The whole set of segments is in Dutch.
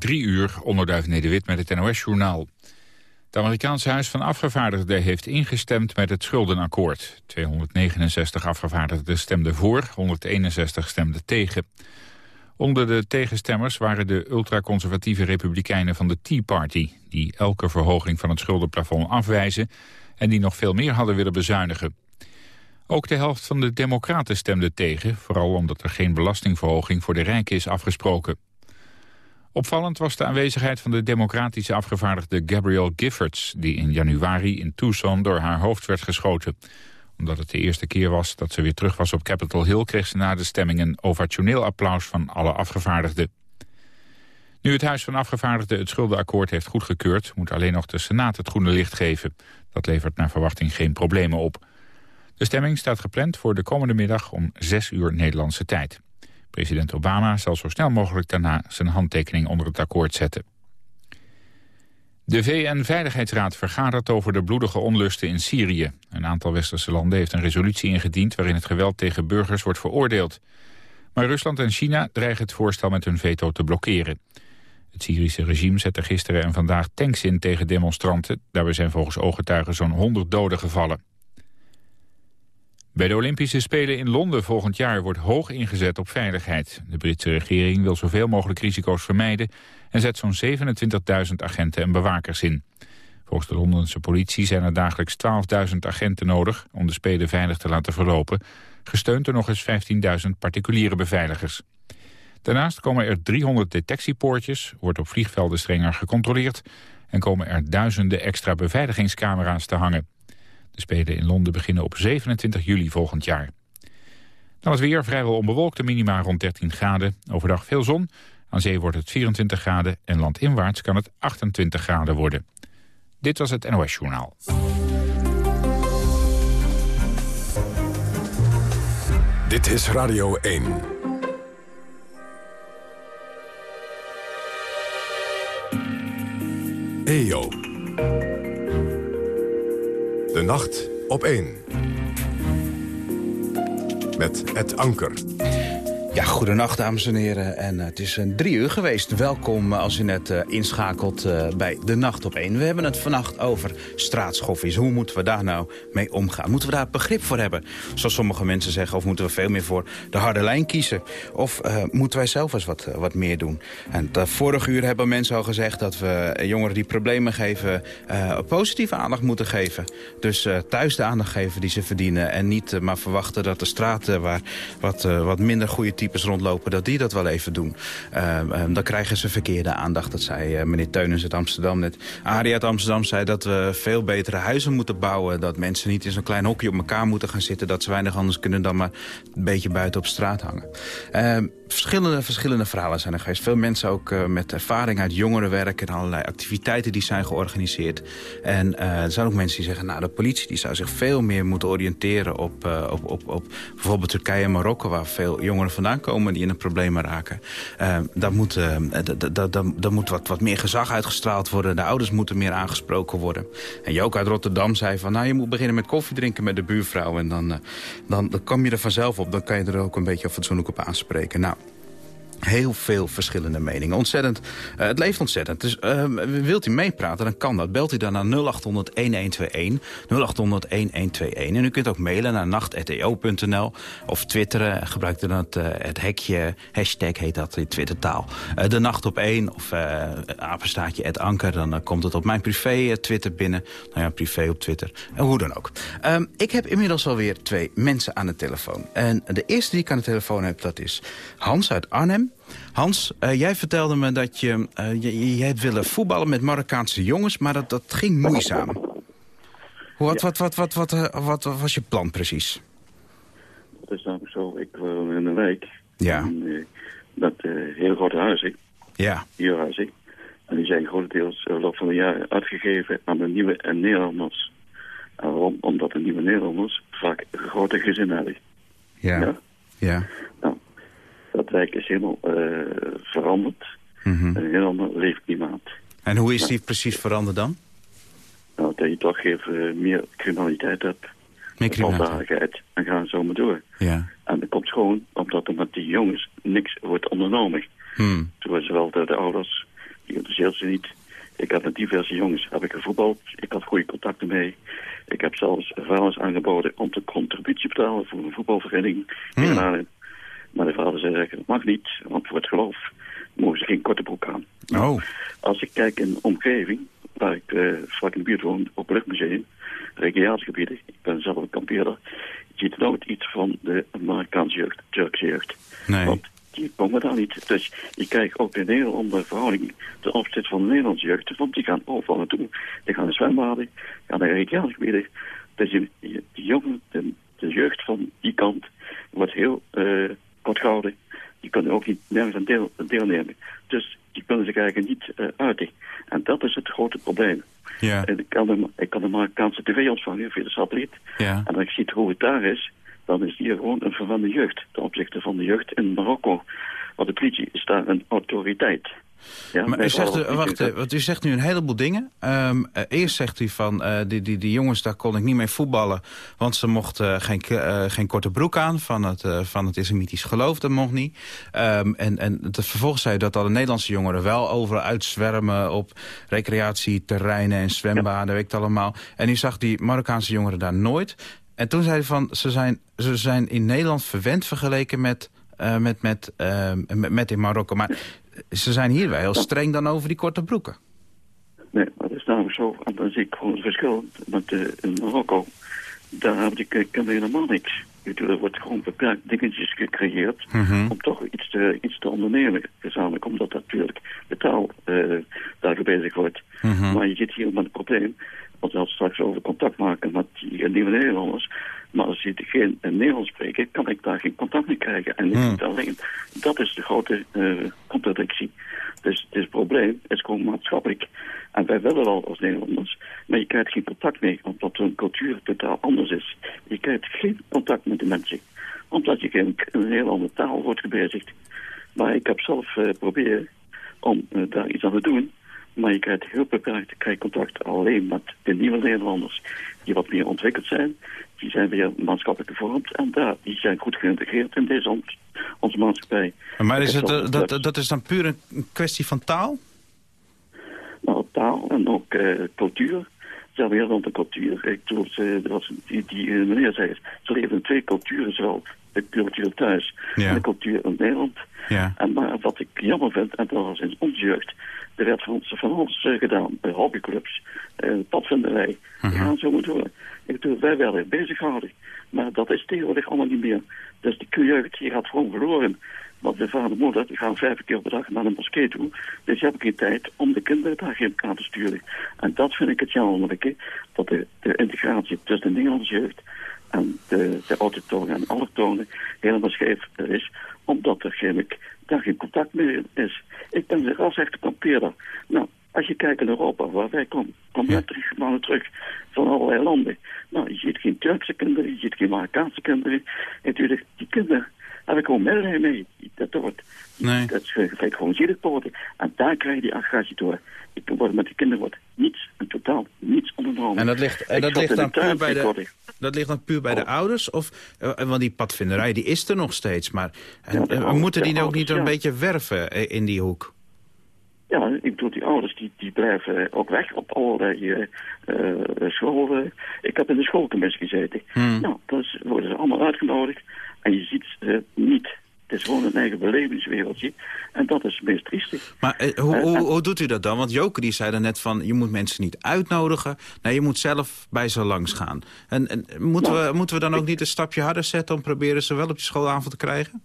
Drie uur, onderduif Nederwit met het NOS-journaal. Het Amerikaanse Huis van Afgevaardigden heeft ingestemd met het schuldenakkoord. 269 afgevaardigden stemden voor, 161 stemden tegen. Onder de tegenstemmers waren de ultraconservatieve republikeinen van de Tea Party... die elke verhoging van het schuldenplafond afwijzen... en die nog veel meer hadden willen bezuinigen. Ook de helft van de democraten stemde tegen... vooral omdat er geen belastingverhoging voor de rijken is afgesproken. Opvallend was de aanwezigheid van de democratische afgevaardigde Gabrielle Giffords... die in januari in Tucson door haar hoofd werd geschoten. Omdat het de eerste keer was dat ze weer terug was op Capitol Hill... kreeg ze na de stemming een ovationeel applaus van alle afgevaardigden. Nu het Huis van Afgevaardigden het schuldenakkoord heeft goedgekeurd... moet alleen nog de Senaat het groene licht geven. Dat levert naar verwachting geen problemen op. De stemming staat gepland voor de komende middag om 6 uur Nederlandse tijd. President Obama zal zo snel mogelijk daarna zijn handtekening onder het akkoord zetten. De VN-veiligheidsraad vergadert over de bloedige onlusten in Syrië. Een aantal westerse landen heeft een resolutie ingediend... waarin het geweld tegen burgers wordt veroordeeld. Maar Rusland en China dreigen het voorstel met hun veto te blokkeren. Het Syrische regime zette gisteren en vandaag tanks in tegen demonstranten. Daarbij zijn volgens ooggetuigen zo'n 100 doden gevallen. Bij de Olympische Spelen in Londen volgend jaar wordt hoog ingezet op veiligheid. De Britse regering wil zoveel mogelijk risico's vermijden... en zet zo'n 27.000 agenten en bewakers in. Volgens de Londense politie zijn er dagelijks 12.000 agenten nodig... om de Spelen veilig te laten verlopen... gesteund door nog eens 15.000 particuliere beveiligers. Daarnaast komen er 300 detectiepoortjes, wordt op vliegvelden strenger gecontroleerd... en komen er duizenden extra beveiligingscamera's te hangen. Spelen in Londen beginnen op 27 juli volgend jaar. Dan het weer vrijwel onbewolkt, de minima rond 13 graden. Overdag veel zon, aan zee wordt het 24 graden... en landinwaarts kan het 28 graden worden. Dit was het NOS Journaal. Dit is Radio 1. EO. De nacht op 1. Met het anker. Ja, goedenacht dames en heren. En eh, het is een drie uur geweest. Welkom als u net inschakelt bij De Nacht op 1. We hebben het vannacht over straatschoffies. Hoe moeten we daar nou mee omgaan? Moeten we daar begrip voor hebben? Zoals sommige mensen zeggen. Of moeten we veel meer voor de harde lijn kiezen? Of moeten wij zelf eens wat, wat meer doen? En de vorige uur hebben mensen al gezegd dat we jongeren die problemen geven... positieve aandacht moeten geven. Dus thuis de aandacht geven die ze verdienen. En niet maar verwachten dat de straten waar wat, wat minder goede types rondlopen, dat die dat wel even doen. Uh, dan krijgen ze verkeerde aandacht. Dat zei uh, meneer Teunens uit Amsterdam net. Arie uit Amsterdam zei dat we veel betere huizen moeten bouwen. Dat mensen niet in zo'n klein hokje op elkaar moeten gaan zitten. Dat ze weinig anders kunnen dan maar een beetje buiten op straat hangen. Ehm, verschillende, verschillende verhalen zijn er geweest. Veel mensen ook uh, met ervaring uit jongerenwerk... en allerlei activiteiten die zijn georganiseerd. En uh, er zijn ook mensen die zeggen... nou, de politie die zou zich veel meer moeten oriënteren op, op, op, op bijvoorbeeld Turkije en Marokko... waar veel jongeren vandaan komen die in een problemen raken. daar moet, daar moet wat, wat meer gezag uitgestraald worden. De ouders moeten meer aangesproken worden. En Jook uit Rotterdam zei van... nou, je moet beginnen met koffie drinken met de buurvrouw... en dan, dan, dan kom je er vanzelf op. Dan kan je er ook een beetje fatsoenlijk op aanspreken. Nou, Heel veel verschillende meningen. Ontzettend. Uh, het leeft ontzettend. Dus uh, wilt u meepraten, dan kan dat. Belt u dan naar 0800-1121. 0800-1121. En u kunt ook mailen naar nacht.eo.nl. Of twitteren. Gebruik dan het, uh, het hekje. Hashtag heet dat in Twittertaal. de nacht op 1. Of apenstaatje het anker. Dan komt het op mijn privé Twitter binnen. Nou ja, privé op Twitter. En hoe dan ook. Um, ik heb inmiddels alweer twee mensen aan de telefoon. En de eerste die ik aan de telefoon heb, dat is Hans uit Arnhem. Hans, uh, jij vertelde me dat je, uh, je, je hebt willen voetballen met Marokkaanse jongens, maar dat, dat ging moeizaam. Wat, wat, wat, wat, wat, uh, wat, was je plan precies? Dat is namelijk zo, ik woon in een wijk. Ja. En, dat heel grote huizen. Ja. Huurhuizen. En die zijn grotendeels de loop van de jaren uitgegeven aan de nieuwe Nederlanders. En waarom? Omdat de nieuwe Nederlanders vaak grote gezinnen hebben. Ja. Ja. ja. Dat wijk is helemaal uh, veranderd. Mm -hmm. Een heel ander leefklimaat. En hoe is die precies veranderd dan? Nou, dat je toch even meer criminaliteit hebt. Meer criminaliteit. En gaan zo maar door. Ja. En dat komt gewoon omdat er met die jongens niks wordt ondernomen. Hmm. Zowel door de ouders die interesseert ze niet. Ik heb met diverse jongens heb ik gevoetbald. Ik had goede contacten mee. Ik heb zelfs vaders aangeboden om te contributie betalen voor een voetbalvereniging. Hmm. Maar de vader zei, dat mag niet, want voor het geloof mogen ze geen korte broek aan. Oh. Als ik kijk in de omgeving, waar ik uh, vlak in de buurt woon, op het luchtmuseum, recreatiegebieden, ik ben zelf een kampeerder, je ziet nooit iets van de Amerikaanse jeugd, Turkse jeugd. Nee. Want die komen daar niet. Dus je krijgt ook de Nederlandse verhouding ten opzichte van de Nederlandse jeugd. Want die gaan overal naartoe. Die gaan naar zwembaden, gaan naar recreatiegebieden. Dus die, die, die jongen, de, de, jeugd van die kant, wordt heel uh, kort gehouden. Die kunnen ook niet nergens aan deel, deelnemen. Dus die kunnen zich eigenlijk niet uh, uiten. En dat is het grote probleem. Ja. En ik, kan de, ik kan de Marokkaanse tv ontvangen via de satelliet. Ja. En als ik zie hoe het daar is, dan is hier gewoon een verwende jeugd. Ten opzichte van de jeugd in Marokko. Want de politie is daar een autoriteit. Ja, maar u zegt, wacht, want u zegt nu een heleboel dingen. Um, uh, eerst zegt u van, uh, die, die, die jongens, daar kon ik niet mee voetballen... want ze mochten geen, geen korte broek aan van het, van het islamitisch geloof. Dat mocht niet. Um, en en vervolgens zei u dat alle Nederlandse jongeren wel overal uitzwermen... op recreatieterreinen en zwembaden, ja. weet ik het allemaal. En u zag die Marokkaanse jongeren daar nooit. En toen zei hij van, ze zijn, ze zijn in Nederland verwend vergeleken met, uh, met, met, uh, met, met in Marokko. Maar ze zijn hier wel heel streng dan over die korte broeken. Nee, maar dat is namelijk zo. En dan zie ik gewoon het verschil met uh, in Marokko. Daar hebben die kinderen helemaal niks. Er wordt gewoon beperkt dingetjes gecreëerd mm -hmm. om toch iets te, iets te ondernemen. Gezamenlijk, omdat natuurlijk de taal uh, daar bezig wordt. Mm -hmm. Maar je zit hier met het probleem want als we straks over contact maken met die nieuwe Nederlanders. Maar als die geen Nederlands spreken, kan ik daar geen contact mee krijgen. En Hmm. niet alleen. Dat is de grote uh, contradictie. Dus het is probleem is gewoon maatschappelijk. En wij willen wel als Nederlanders, maar je krijgt geen contact mee, omdat hun cultuur totaal anders is. Je krijgt geen contact met de mensen, omdat je geen een heel andere taal wordt gebezigd. Maar ik heb zelf uh, proberen om uh, daar iets aan te doen. Maar je krijgt heel beperkt krijgt contact alleen met de nieuwe Nederlanders die wat meer ontwikkeld zijn. Die zijn weer maatschappelijk gevormd en daar, die zijn goed geïntegreerd in deze ons, onze maatschappij. Maar is het, dat, dat, dat is dan puur een kwestie van taal? Nou, taal en ook uh, cultuur. Ze hebben heel veel cultuur. Ik bedoel, was die, die uh, meneer zei, ze leven in twee culturen, zowel de cultuur thuis ja. en de cultuur in Nederland. Ja. En maar wat ik jammer vind, en dat was in onze jeugd, er werd van ons, van ons uh, gedaan, bij hobbyclubs, uh, padvinderij, uh Mhm. -huh. gaan zo maar door. Ik bedoel, wij werden bezig gehouden. Maar dat is tegenwoordig allemaal niet meer. Dus die jeugd, die gaat gewoon verloren. Want de vader en moeder, die gaan vijf keer per dag naar de moskee toe. Dus je hebt geen tijd om de kinderen daar geen aan te sturen. En dat vind ik het jammerlijke, dat de, de integratie tussen de Nederlandse jeugd en de, de autotonen en allochtonen helemaal scheef is, omdat er geen, daar geen contact meer is. Ik ben een ras-echte kampeerder. Nou, als je kijkt in Europa, waar wij komen, kom net drie maanden terug van allerlei landen. Nou, je ziet geen Turkse kinderen, je ziet geen Marokkaanse kinderen. Natuurlijk, die kinderen heb ik gewoon medelijden mee. Dat wordt, nee. dat is gewoon zielig worden. En daar krijg je die agressie door. Ik word met die kinderen wordt niets, en totaal niets ondernomen. En dat ligt, en dat ligt dan puur bij de, dat ligt dan puur bij de ouders? Of, uh, want die padvinderij die is er nog steeds. Maar ja, ouders, moeten die nou ook niet ja. een beetje werven in die hoek? Ja, ik bedoel, die ouders die, die blijven ook weg op allerlei uh, scholen. Ik heb in de schoolcommissie gezeten. Hmm. Nou, dan worden ze allemaal uitgenodigd. En je ziet ze niet. Het is gewoon een eigen belevingswereldje. En dat is het meest triestig. Maar eh, hoe, hoe, hoe, doet u dat dan? Want Joke die zei net van... je moet mensen niet uitnodigen. Nee, je moet zelf bij ze langs gaan. En, en moeten, nou, we, moeten we dan ook niet een stapje harder zetten... om proberen ze wel op je schoolavond te krijgen?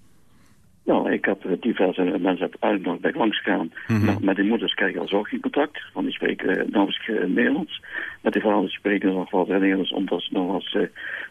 Nou, ik heb diverse mensen uitgenodigd bij langs gegaan. Mhm. Mm -hmm. nou, met die moeders krijg je al zo geen contact, want die spreken uh, nauwelijks uh, Nederlands. Met die vaders spreken nog wel Nederlands, omdat ze nog als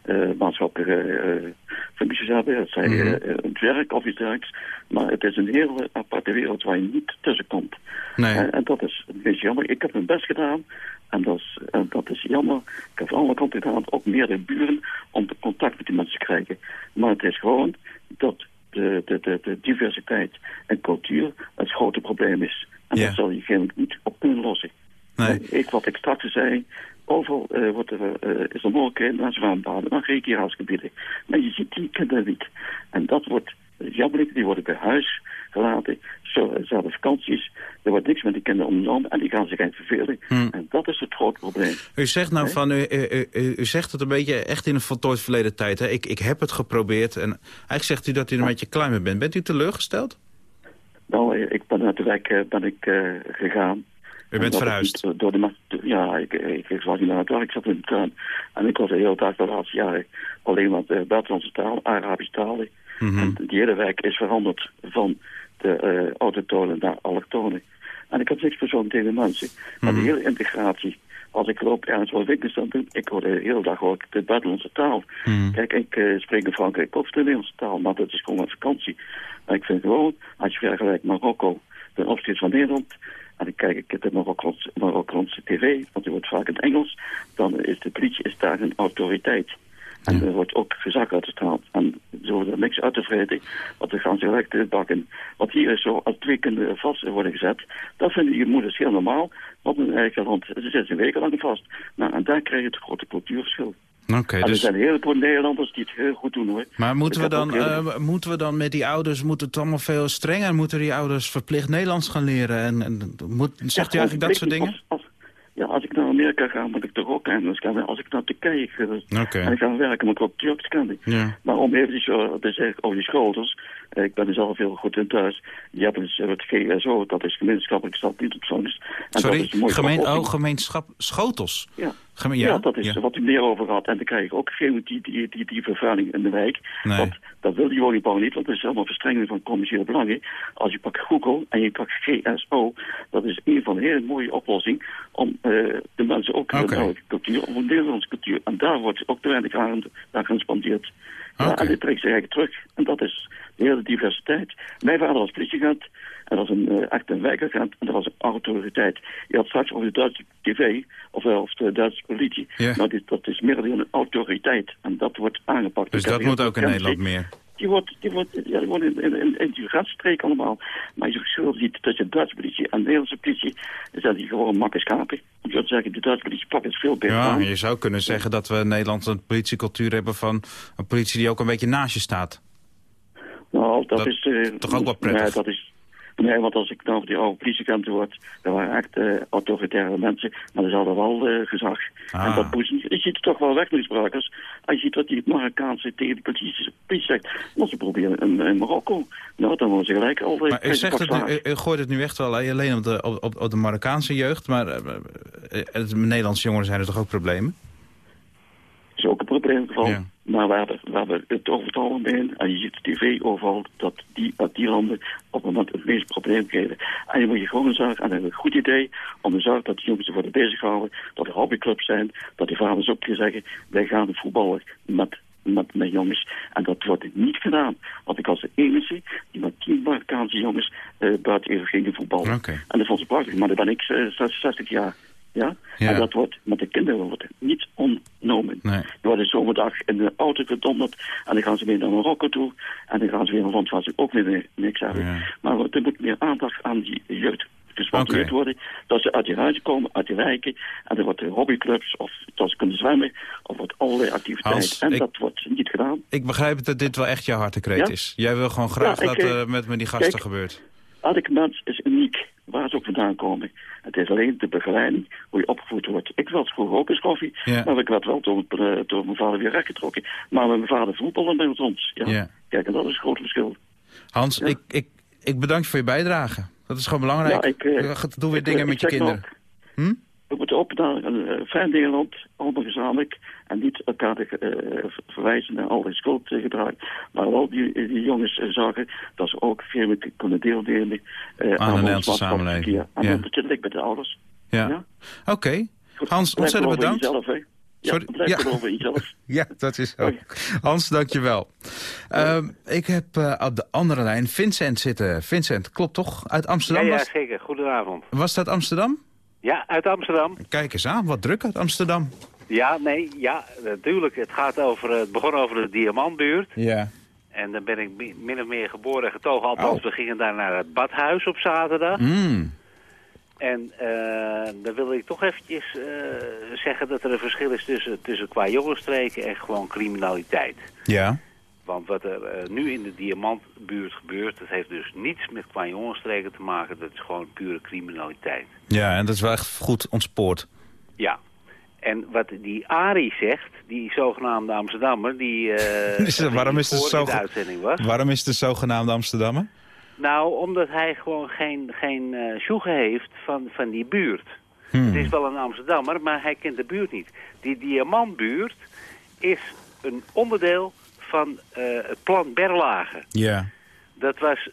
uh, maatschappelijke functies hebben. Dat zij Mhm. mm -hmm. het werk of iets dergelijks. Maar het is een hele aparte wereld waar je niet tussen komt. Nee. en dat is een beetje jammer. Ik heb mijn best gedaan. En dat is, en dat is jammer. Ik heb van alle kanten gedaan, ook meerdere buren, om contact met die mensen te krijgen. Maar het is gewoon dat de, de, de, de, diversiteit en cultuur het grote probleem is. En ja. dat zal je geen niet op kunnen lossen. Nee. Ik, wat ik straks zei, overal uh, wordt er, uh, is er mogelijkheid naar zwembaden, naar recreatiegebieden. Maar je ziet die kinderen niet. En dat wordt jammerlijk, die worden bij huis gelaten zo, ze vakanties, er wordt niks met die kinderen ondernomen en die gaan zich eind vervelen. En dat is het grote probleem. U zegt nou van, u, u, u, u zegt het een beetje echt in een voltooid verleden tijd. Hè? Ik, ik heb het geprobeerd en eigenlijk zegt u dat u een beetje klein mee bent. Bent u teleurgesteld? Nou, ik ben uit de wijk eh, ben ik, eh, gegaan. U bent verhuisd? Door de, ja, ik, ik, ik was niet naar het werk, ik zat in de tuin. En ik was de hele dag de laatste jaren alleen maar de buitenlandse taal, Arabische talen. Mhm. En die hele wijk is veranderd van de uh, autotonen naar allochtonen. En ik heb niks persoonlijk tegen mensen. Maar Mhm. de hele integratie, als ik loop ergens wat winkels aan doen, ik hoor de hele dag hoor ik de buitenlandse taal. Mhm. Kijk, ik eh, spreek in Frankrijk ook de Nederlandse taal, maar dat is gewoon een vakantie. Maar ik vind gewoon, als je vergelijkt Marokko, ten opzichte van Nederland, en ik kijk ik de Marokkaanse, Marokkaanse tv, want die wordt vaak in het Engels, dan is de politie is daar een autoriteit. En er wordt ook gezag uitgestraald. En ze er niks uit te vreten, want dan gaan ze te bakken. Wat hier is zo, als twee kinderen vast worden gezet, dat vinden je moeders heel normaal. Want in eigen land, ze zitten wekenlang vast. Nou, en daar krijg je het grote cultuurverschil. Oké, En er dus... zijn een heleboel Nederlanders die het heel goed doen hoor. Maar moeten we, dan, heel- eh, moeten we dan met die ouders, moet het allemaal veel strenger? Moeten die ouders verplicht Nederlands gaan leren? En, en moet, zegt u Ja, eigenlijk dat soort dingen? als- als- ja, als ik naar Amerika ga, moet ik toch ook Engels kennen. Als ik naar Turkije ga Oké. en ik ga werken, moet ik ook Turks kennen. Ja. Maar om even zo te zeggen over die schouders. Eh, Ik ben er zelf heel goed in thuis. Die hebben dus eh, het GSO, dat is gemeenschappelijk. En dat Sorry, gemeen, oh, gemeenschap Schotels. Ja. Geme- Ja, ja, dat is ja. wat u meer over had. En dan krijg je ook geen die, die, die, die vervuiling in de wijk. Nee. Want dat wil die woningbouw niet, want dat is allemaal verstrenging van commerciële belangen. Als je pakt Google en je pakt GSO, dat is een van de hele mooie oplossingen om eh, de mensen ook een oude cultuur, of een Nederlandse cultuur. En daar wordt ook te weinig aan, aan gespandeerd. Ja, en dit trekt zich eigenlijk terug. En dat is de hele diversiteit. Mijn vader was politieagent. En dat was een, eh, echt een wijkagent. En dat was een autoriteit. Je had straks over de Duitse tv, of, of de Duitse politie. Ja. Dit, dat is meer dan een autoriteit. En dat wordt aangepakt. Dus dat moet ook in Nederland meer. Die wordt, die wordt, ja, die wordt in, in, in, die allemaal. Maar je verschil ziet tussen de Duitse politie en de Nederlandse politie, is dat die gewoon makkelijk schapen. Ik zou zeggen, de Duitse politie pakt het veel beter Ja, aan. je zou kunnen zeggen dat we in Nederland een politiecultuur hebben van een politie die ook een beetje naast je staat. Nou, dat, Dat is... eh, toch ook wel prettig? Nee, dat is... Nee, want als ik over die oude politieagenten hoort, dat waren echt eh, autoritaire mensen, maar ze hadden wel eh, gezag. Ah. En dat moest niet, je ziet toch wel wegmisbruikers. Als je ziet wat die Marokkaanse tegen de politie, politie zegt, ze proberen in, in Marokko. Nou, dan worden ze gelijk al... eh, Maar u, zegt het, u, gooit het nu echt wel alleen op de, op, op, de Marokkaanse jeugd, maar de Nederlandse jongeren zijn er toch ook problemen? is ook een probleemgeval. Ja. Maar we hebben, we hebben het over het algemeen, en je ziet de tv overal, dat die, dat die landen op het moment het meest probleem geven. En je moet je gewoon zorgen, en dat is een goed idee, om te zorgen dat die jongens worden bezighouden, dat er hobbyclubs zijn, dat die vaders ook kunnen zeggen, wij gaan voetballen met, met, met jongens. En dat wordt niet gedaan. Want ik was de enige die met tien Marokkaanse jongens eh, buiten even gingen voetballen. En dat vond ze prachtig, maar dan ben ik 66 jaar. Ja? Ja. En dat wordt met de kinderen wordt niet ontnomen. Nee. Die worden zomerdag in de auto gedonderd en dan gaan ze weer naar Marokko toe. En dan gaan ze weer land waar ze ook weer niks hebben. Ja. Maar er moet meer aandacht aan die jeugd gespandeerd Oké. worden. Dat ze uit die huizen komen, uit die wijken. En er wordt hobbyclubs of dat ze kunnen zwemmen. Of wordt allerlei activiteiten. Hans, en ik- dat wordt niet gedaan. Ik begrijp dat dit wel echt jouw hartekreet Ja? is. Jij wil gewoon graag ik, dat eh, er met, met die gasten kijk, gebeurt. Elke mens is uniek, waar ze ook vandaan komen. Het is alleen de begeleiding, hoe je opgevoed wordt. Ik was vroeger ook eens koffie, Ja. maar ik werd wel door, eh, door mijn vader weer rechtgetrokken. Maar met mijn vader voetballen bij ons. Ja. Ja. Kijk, en dat is een groot verschil. Hans, Ja. ik, ik, ik bedank je voor je bijdrage. Dat is gewoon belangrijk. Ja, ik, eh, Doe weer ik, dingen eh, met je kinderen. Hm? We moeten op naar een eh, fijn Nederland, allemaal gezamenlijk. En niet elkaar eh, verwijzen naar al die schuldgedrag. Maar wel die, die jongens eh, zorgen dat ze ook veel meer kunnen deelnemen eh, de ons Nederlandse maatschappelijk samenleving. En Ja. natuurlijk met de ouders. Ja. Ja? Oké. Hans, ontzettend bedankt. Jezelf, hè? Ja, Ja. Ja, dat is ook. Hans, dankjewel. Ehm ik heb eh, op de andere lijn Vincent zitten. Vincent, klopt toch? Uit Ja, Amsterdam? ja, Was, zeker. Goedenavond. was dat Amsterdam? Ja, uit Amsterdam. Kijk eens aan, wat druk uit Amsterdam. Ja, nee, ja, natuurlijk. Het gaat over, het begon over de Diamantbuurt. Ja. En dan ben ik mi- min of meer geboren en getogen. Althans, Oh. we gingen daar naar het badhuis op zaterdag. Mm. En eh, dan wilde ik toch eventjes eh, zeggen dat er een verschil is tussen, tussen qua jongensstreken en gewoon criminaliteit. Ja. Want wat er eh, nu in de diamantbuurt gebeurt, dat heeft dus niets met kwajongensstreken te maken. Dat is gewoon pure criminaliteit. Ja, en dat is wel echt goed ontspoord. Ja. En wat die Ari zegt, die zogenaamde Amsterdammer, die, Is het- waarom is het zo de was. Waarom is de zogenaamde Amsterdammer? Nou, omdat hij gewoon geen, geen sjoegen heeft van, van die buurt. Hmm. Het is wel een Amsterdammer, maar hij kent de buurt niet. Die Diamantbuurt is een onderdeel van eh, het plan Berlage. Ja. Dat was,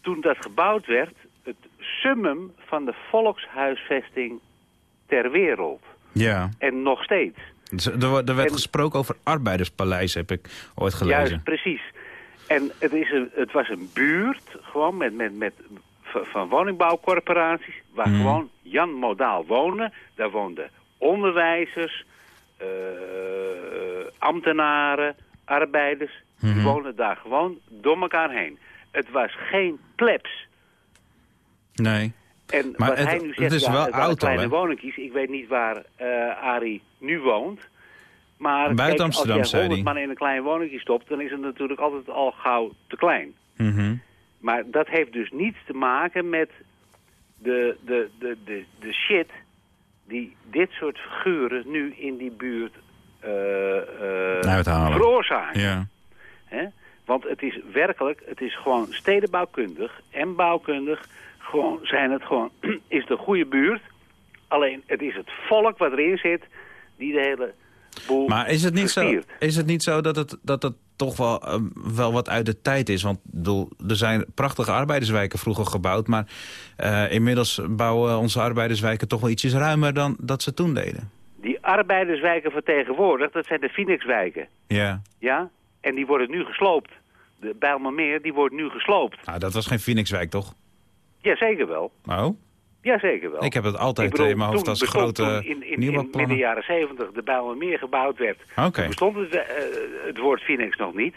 toen dat gebouwd werd, het summum van de volkshuisvesting ter wereld. Ja. En nog steeds. Dus Er, er werd En- gesproken over arbeiderspaleis, heb ik ooit gelezen. Juist, precies. En het, is een, het was een buurt, gewoon met, met, met, van woningbouwcorporaties, waar Mhm. gewoon Jan Modaal woonde. Daar woonden onderwijzers, eh, ambtenaren, arbeiders. Mhm. Die woonden daar gewoon door elkaar heen. Het was geen plebs. Nee. En Maar wat het- hij nu het zegt, is ja, wel het oud al, kleine woningjes. Ik weet niet waar eh Arie nu woont. Maar Buiten kijk, Amsterdam, als je zei 100 hij. man in een klein woningje stopt... dan is het natuurlijk altijd al gauw te klein. Mhm. Maar dat heeft dus niets te maken met de, de, de, de, de shit... die dit soort figuren nu in die buurt Uithalen. veroorzaken. Ja. Hè? Want het is werkelijk, het is gewoon stedenbouwkundig en bouwkundig. Gewoon zijn het gewoon, is de goede buurt. Alleen het is het volk wat erin zit die de hele boel Maar is het niet zo, is het niet zo dat het, dat het toch wel, eh, wel wat uit de tijd is? Want bedoel, er zijn prachtige arbeiderswijken vroeger gebouwd... maar eh, inmiddels bouwen onze arbeiderswijken toch wel ietsjes ruimer dan dat ze toen deden. Arbeiderswijken van tegenwoordig, dat zijn de Phoenixwijken. Ja. Ja? En die worden nu gesloopt. De Bijlmermeer, die wordt nu gesloopt. Nou, dat was geen Phoenixwijk, toch? Jazeker wel. Oh? Jazeker wel. Ik heb het altijd bedoel, in mijn hoofd als grote in, in, in midden jaren zeventig de Bijlmermeer gebouwd werd. Oké. Bestond het, eh, het woord Phoenix nog niet.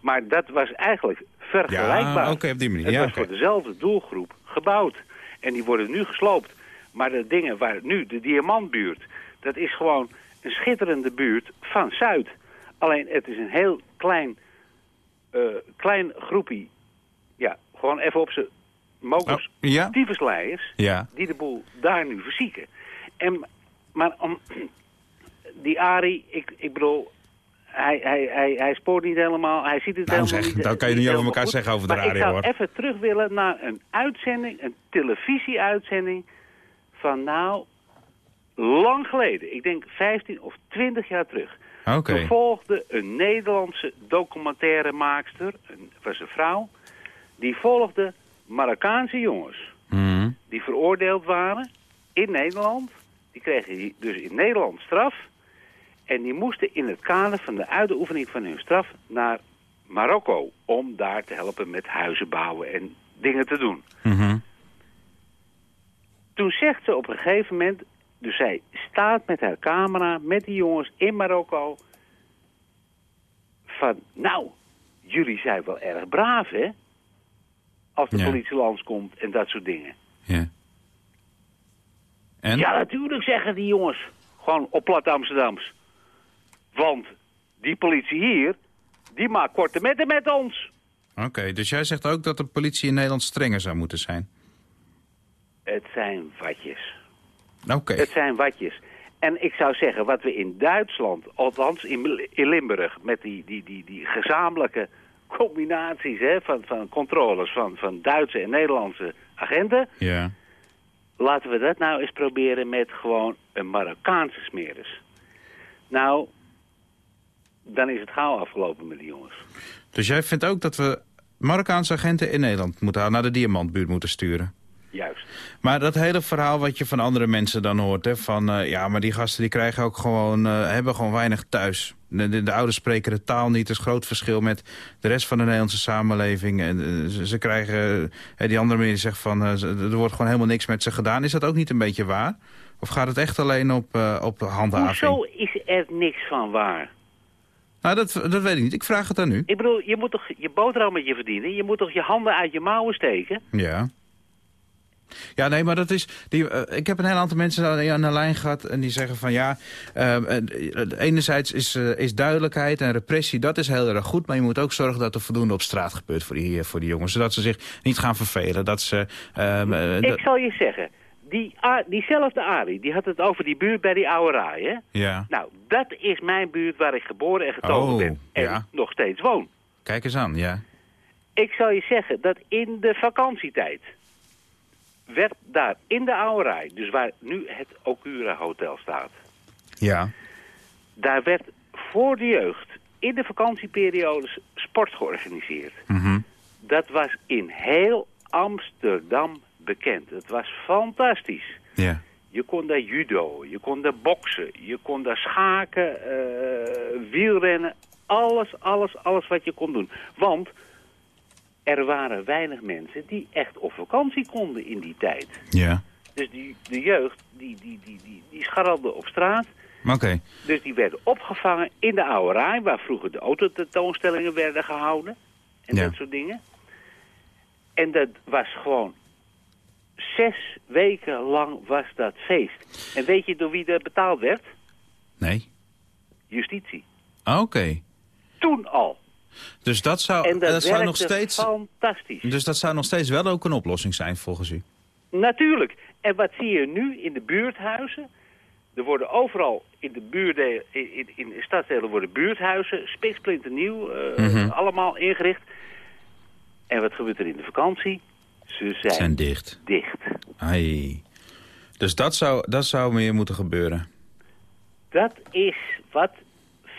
Maar dat was eigenlijk vergelijkbaar. Ja, oké, op die manier. Het Ja, was voor dezelfde doelgroep gebouwd. En die worden nu gesloopt. Maar de dingen waar nu, de Diamantbuurt... dat is gewoon een schitterende buurt van Zuid. Alleen het is een heel klein, eh, klein groepie... ja, gewoon even op zijn mokers Oh, ja? die de boel daar nu verzieken. En, maar om, die Ari, ik, ik bedoel, hij, hij, hij, hij spoort niet helemaal, hij ziet het Nou helemaal zeg, niet. dat kan je niet over elkaar goed. zeggen over de maar Ari, ik zou hoor. even terug willen naar een uitzending, een televisieuitzending van nou, lang geleden. Ik denk 15 of 20 jaar terug. Oké. Toen volgde een Nederlandse documentairemaakster, een, was een vrouw, die volgde Marokkaanse jongens Mhm. die veroordeeld waren in Nederland. Die kregen dus in Nederland straf. En die moesten in het kader van de uitoefening van hun straf naar Marokko. Om daar te helpen met huizen bouwen en dingen te doen. Mhm. Toen zegt ze op een gegeven moment... Dus zij staat met haar camera, met die jongens in Marokko... Van, nou, jullie zijn wel erg braaf, hè? Als de Ja. politie langskomt en dat soort dingen. Ja. En? Ja, natuurlijk zeggen die jongens. Gewoon op plat Amsterdams. Want die politie hier, die maakt korte metten met ons. Oké, dus jij zegt ook dat de politie in Nederland strenger zou moeten zijn? Het zijn watjes. Oké. Het zijn watjes. En ik zou zeggen, wat we in Duitsland, althans in, in Limburg... met die, die, die, die gezamenlijke combinaties hè, van, van controles van, van Duitse en Nederlandse agenten... Ja. Laten we dat nou eens proberen met gewoon een Marokkaanse smeris. Nou, dan is het gauw afgelopen met die jongens. Dus jij vindt ook dat we Marokkaanse agenten in Nederland moeten naar de Diamantbuurt moeten sturen? Juist. Maar dat hele verhaal wat je van andere mensen dan hoort... Hè, van eh, ja, maar die gasten die krijgen ook gewoon, eh, hebben gewoon weinig thuis. De, de, de ouders spreken de taal niet. Er is groot verschil met de rest van de Nederlandse samenleving. En eh, ze, ze krijgen, die andere meneer zegt van... er wordt gewoon helemaal niks met ze gedaan. Is dat ook niet een beetje waar? Of gaat het echt alleen op, op handhaving? Hoezo is er niks van waar? Nou, dat, dat weet ik niet. Ik vraag het aan u. Ik bedoel, je moet toch je boterhammetje verdienen? Je moet toch je handen uit je mouwen steken? Ja. Ja, nee, maar dat is... Die, eh, ik heb een heel aantal mensen aan, de lijn gehad... en die zeggen van ja, uh, enerzijds is, uh, is duidelijkheid en repressie... dat is heel erg goed, maar je moet ook zorgen dat er voldoende op straat gebeurt... voor die, voor die jongens, zodat ze zich niet gaan vervelen. Dat ze, ehm, ik zal je zeggen, die, diezelfde Arie, die had het over die buurt bij die oude raai, hè? Ja. Nou, dat is mijn buurt waar ik geboren en getogen oh, ben. En ja. nog steeds woon. Kijk eens aan, ja. Ik zal je zeggen dat in de vakantietijd werd daar in de oude rij, dus waar nu het Okura Hotel staat... Ja. Daar werd voor de jeugd in de vakantieperiodes sport georganiseerd. Mm Dat was in heel Amsterdam bekend. Het was fantastisch. Ja. Je kon daar judo, je kon daar boksen, je kon daar schaken, uh, wielrennen. Alles, alles, alles wat je kon doen. Want er waren weinig mensen die echt op vakantie konden in die tijd. Ja. Dus die, de jeugd, die, die, die, die, die scharrelde op straat. Oké. Dus die werden opgevangen in de oude rij, waar vroeger de autotentoonstellingen werden gehouden. En Ja. dat soort dingen. En dat was gewoon zes weken lang was dat feest. En weet je door wie dat betaald werd? Nee. Justitie. Ah, Oké. Toen al. Dus dat zou, En dat, dat zou nog steeds... fantastisch. Dus dat zou nog steeds wel ook een oplossing zijn, volgens u? Natuurlijk. En wat zie je nu in de buurthuizen? Er worden overal in de buurdelen, in, in, in de stadsdelen worden buurthuizen, spiksplinternieuw, eh Mhm. allemaal ingericht. En wat gebeurt er in de vakantie? Ze zijn, Zijn dicht. dicht. Ai. Dus dat zou, dat zou meer moeten gebeuren. Dat is wat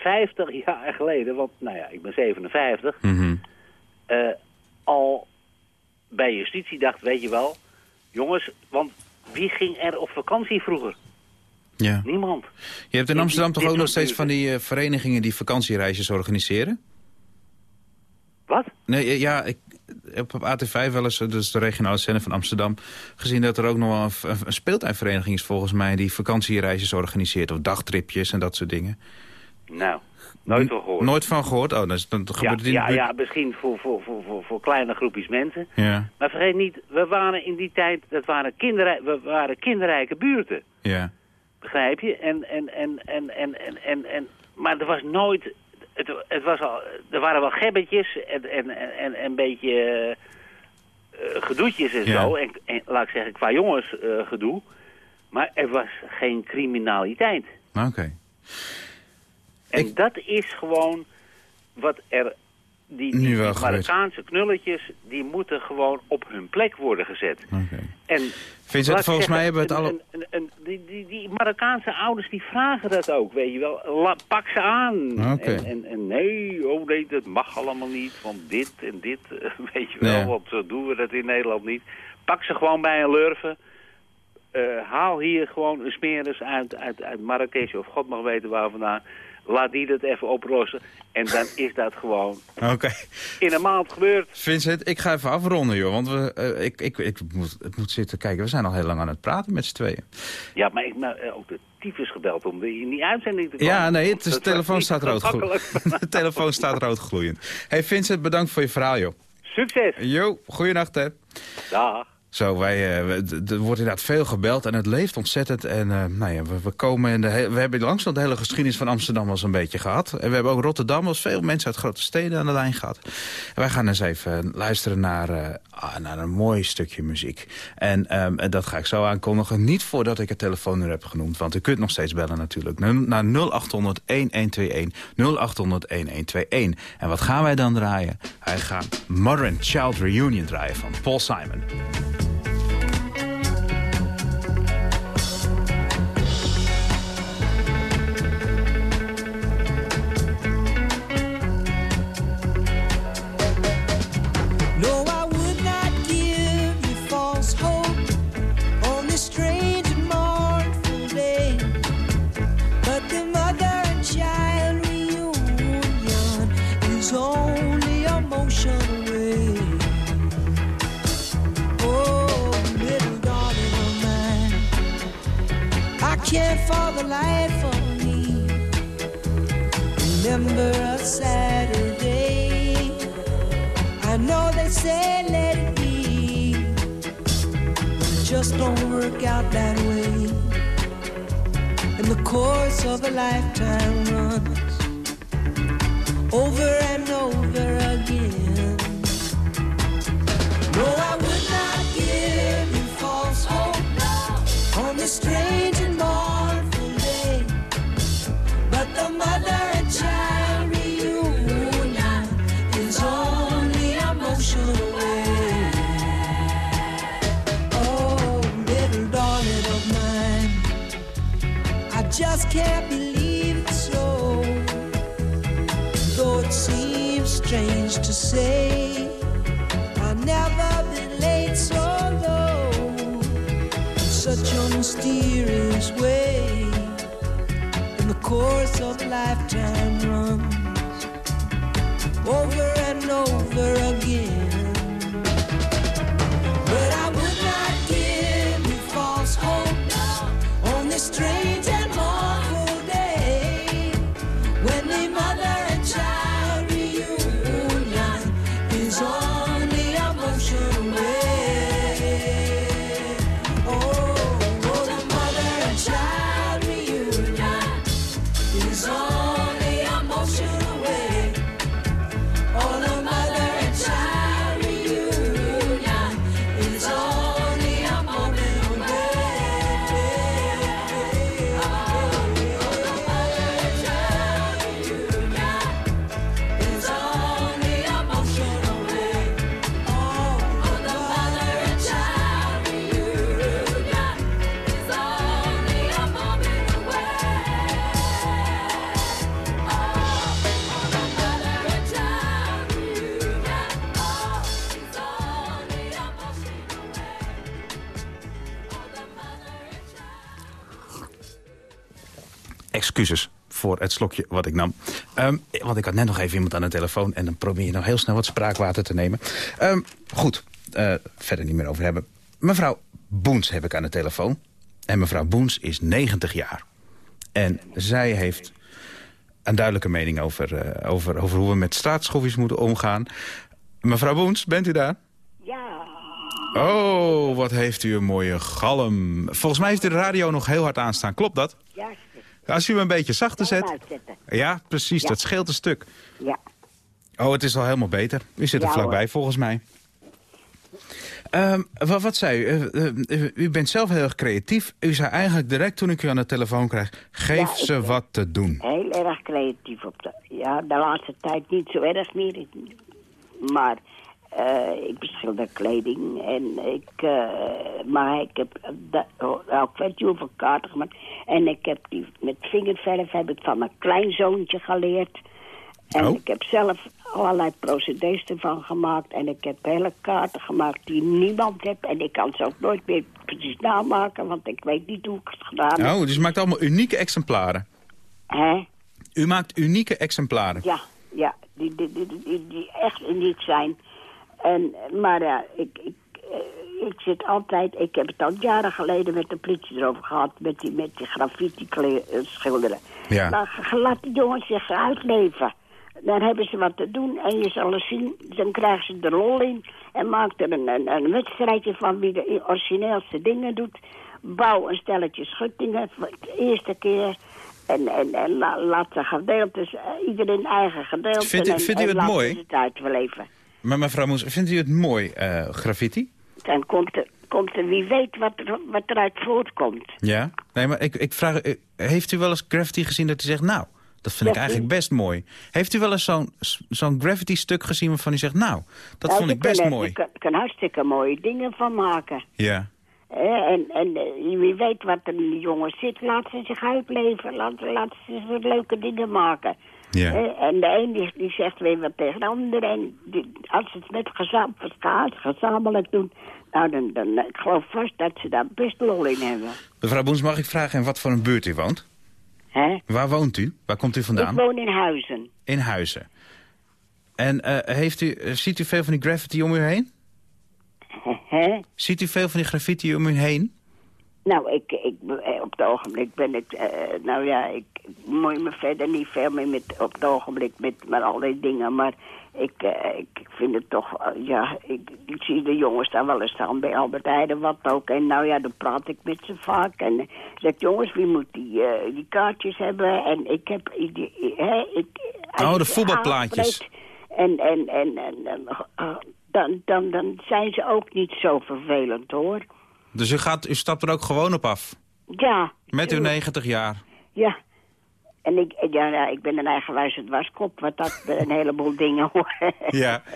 50 jaar geleden, want nou ja, ik ben 57, Mhm. eh, al bij justitie dacht, weet je wel, jongens, want wie ging er op vakantie vroeger? Ja. Niemand. Je hebt in Dit- Amsterdam toch dit ook nog steeds van die eh, verenigingen die vakantiereisjes organiseren? Wat? Nee, eh, ja, ik heb op AT5 wel eens, dus de regionale zender van Amsterdam... gezien dat er ook nog wel een, een speeltuinvereniging is volgens mij... die vakantiereisjes organiseert of dagtripjes en dat soort dingen. Nou, nooit van gehoord. Nooit van gehoord? Oh, dan, ja, gebeurt het in ja, ja, misschien voor, voor, voor, voor, voor kleine groepjes mensen. Ja, Maar vergeet niet, we waren in die tijd, dat waren, kinderrij, we waren kinderrijke buurten. ja. Begrijp je? En, en, en, en, en, en, en, en, maar er was nooit... Het, het was al, er waren wel gebbetjes en, en, en, en een beetje eh, gedoetjes en Ja. zo. En, en laat ik zeggen, qua jongens eh, gedoe. Maar er was geen criminaliteit. Oké. En Ik- dat is gewoon wat er... Die. Marokkaanse knulletjes, die moeten gewoon op hun plek worden gezet. En Vincent, volgens mij hebben we het alle... een- een- een- die, die, die Marokkaanse ouders die vragen dat ook, weet je wel. La- pak ze aan. En, en, en nee, oh nee, dat mag allemaal niet, want dit en dit, weet je wel, Ja. want zo doen we dat in Nederland niet. Pak ze gewoon bij een lurven. Eh, haal hier gewoon een smeris uit, uit, uit Marrakesh of God mag weten waar vandaan. Laat die dat even oplossen. En dan is dat gewoon in een maand gebeurd. Vincent, ik ga even afronden, joh. Want we, eh, ik, ik, ik, moet, ik moet zitten kijken. We zijn al heel lang aan het praten met z'n tweeën. Ja, maar ik heb ook de tyfus gebeld om in die uitzending te komen. Ja, nee, het is, de telefoon staat rood. De telefoon staat rood gloeiend. hey Vincent, bedankt voor je verhaal, joh. Succes! Jo, goeienacht, hè. Dag! Zo, wij, eh, er wordt inderdaad veel gebeld en het leeft ontzettend. En eh, nou ja, we, komen in de we hebben langzaam de hele geschiedenis van Amsterdam al zo'n beetje gehad. En we hebben ook Rotterdam, als veel mensen uit grote steden aan de lijn gehad. En wij gaan eens even luisteren naar, eh, ah, naar een mooi stukje muziek. En ehm, en dat ga ik zo aankondigen. Niet voordat ik het telefoonnummer heb genoemd, want u kunt nog steeds bellen natuurlijk. Naar 0800 1121 0800 1121. En wat gaan wij dan draaien? Wij gaan Mother and Child Reunion draaien van Paul Simon. Oh, can't for the life of me remember a Saturday. I know they say let it be. But a just don't work out that way. And the course of a lifetime over and over again. No, I would not give you false hope on this strange and mournful day. But the mother and child reunion is only a motion away. Oh, little darling of mine, I just can't believe lifetime het slokje wat ik nam. Ehm, want ik had net nog even iemand aan de telefoon... en dan probeer je nog heel snel wat spraakwater te nemen. Ehm, goed, eh, verder niet meer over hebben. Mevrouw Boens heb ik aan de telefoon. En mevrouw Boens is 90 jaar. En zij heeft een duidelijke mening over, eh, over, over hoe we met straatschoffies moeten omgaan. Mevrouw Boens, bent u daar? Ja, Oh, wat heeft u een mooie galm. Volgens mij heeft u de radio nog heel hard aanstaan. Klopt dat? ja, Als u hem een beetje zachter zet. Ja, precies. Ja. Dat scheelt een stuk. ja. Oh, het is al helemaal beter. U zit er Ja, vlakbij, hoor. volgens mij. Ehm, wat, wat zei u? Eh, eh, u bent zelf heel erg creatief. U zei eigenlijk direct toen ik u aan de telefoon kreeg... geef Ja, ze eh, wat te doen. Heel erg creatief op de... Ja, de laatste tijd niet zo erg meer. Maar eh, ik beschilder kleding en ik... eh, maar ik heb... dat- oh, ik weet niet hoeveel kaarten gemaakt. En ik heb die... Met vingerverf heb ik van mijn kleinzoontje geleerd. En Oh. ik heb zelf allerlei procedés ervan gemaakt. En ik heb hele kaarten gemaakt die niemand heeft. En ik kan ze ook nooit meer precies namaken, want ik weet niet hoe ik het gedaan heb. Oh, dus u maakt allemaal unieke exemplaren. Hè? U maakt unieke exemplaren. Ja, ja, die, die, die, die, die echt uniek zijn. En, maar ja, ik, ik, eh, ik zit altijd... Ik heb het al jaren geleden met de politie erover gehad... met die, met die graffiti schilderen. Ja. Maar laat die jongens zich uitleven. Dan hebben ze wat te doen en je zal eens zien... dan krijgen ze de lol in... en maakt er een, een, een wedstrijdje van wie de origineelste dingen doet. Bouw een stelletje schuttingen voor de eerste keer... En, en, en la- laat de gedeeltes, eh, iedereen eigen gedeelte... Vindt en, vindt u en het mooi? het uitleven. Maar mevrouw Moes, vindt u het mooi, eh, graffiti? Dan komt er, komt er wie weet wat, er, wat eruit voortkomt. Ja? Nee, maar ik, ik vraag... eh, Heeft u wel eens graffiti gezien dat u zegt... nou, dat vind ik eigenlijk best mooi. Heeft u wel eens zo'n zo'n graffiti-stuk gezien waarvan u zegt... nou, dat Nou, vond ik best kunnen- mooi. Je kan, kan hartstikke mooie dingen van maken. Ja. En en eh, wie weet wat er in die jongens zit, laat ze zich uitleven. Laat, laat ze leuke dingen maken. Ja. En de een die, zegt weer wat tegen de ander. En die, als ze het met gezam, gezamenlijk doen... nou, dan, dan ik geloof vast dat ze daar best lol in hebben. Mevrouw Boens, mag ik vragen in wat voor een buurt u woont? Hè? Waar woont u? Waar komt u vandaan? Ik woon in Huizen. In Huizen. En eh, heeft u, eh, ziet u veel van die graffiti om u heen? Hè? Ziet u veel van die graffiti om u heen? Nou, ik, ik, eh, op het ogenblik ben ik... eh, nou ja, ik, moet me verder niet veel meer met, op het ogenblik met, met al die dingen. Maar ik, eh, ik, ik vind het toch, ja, ik, ik zie de jongens daar wel eens staan bij Albert Heijden, wat ook. En nou ja, dan praat ik met ze vaak. En eh, zeg jongens, wie moet die, die kaartjes hebben? En ik heb, die, hè, ik, Oh, de voetbalplaatjes. En, en, en, en, dan, dan, dan zijn ze ook niet zo vervelend, hoor. Dus u, gaat, u stapt er ook gewoon op af. Ja. Met uw tuurlijk. 90 jaar. Ja. En ik, ja, ja, ik ben een eigenwijze dwarskop, wat dat een heleboel dingen hoor. Ja.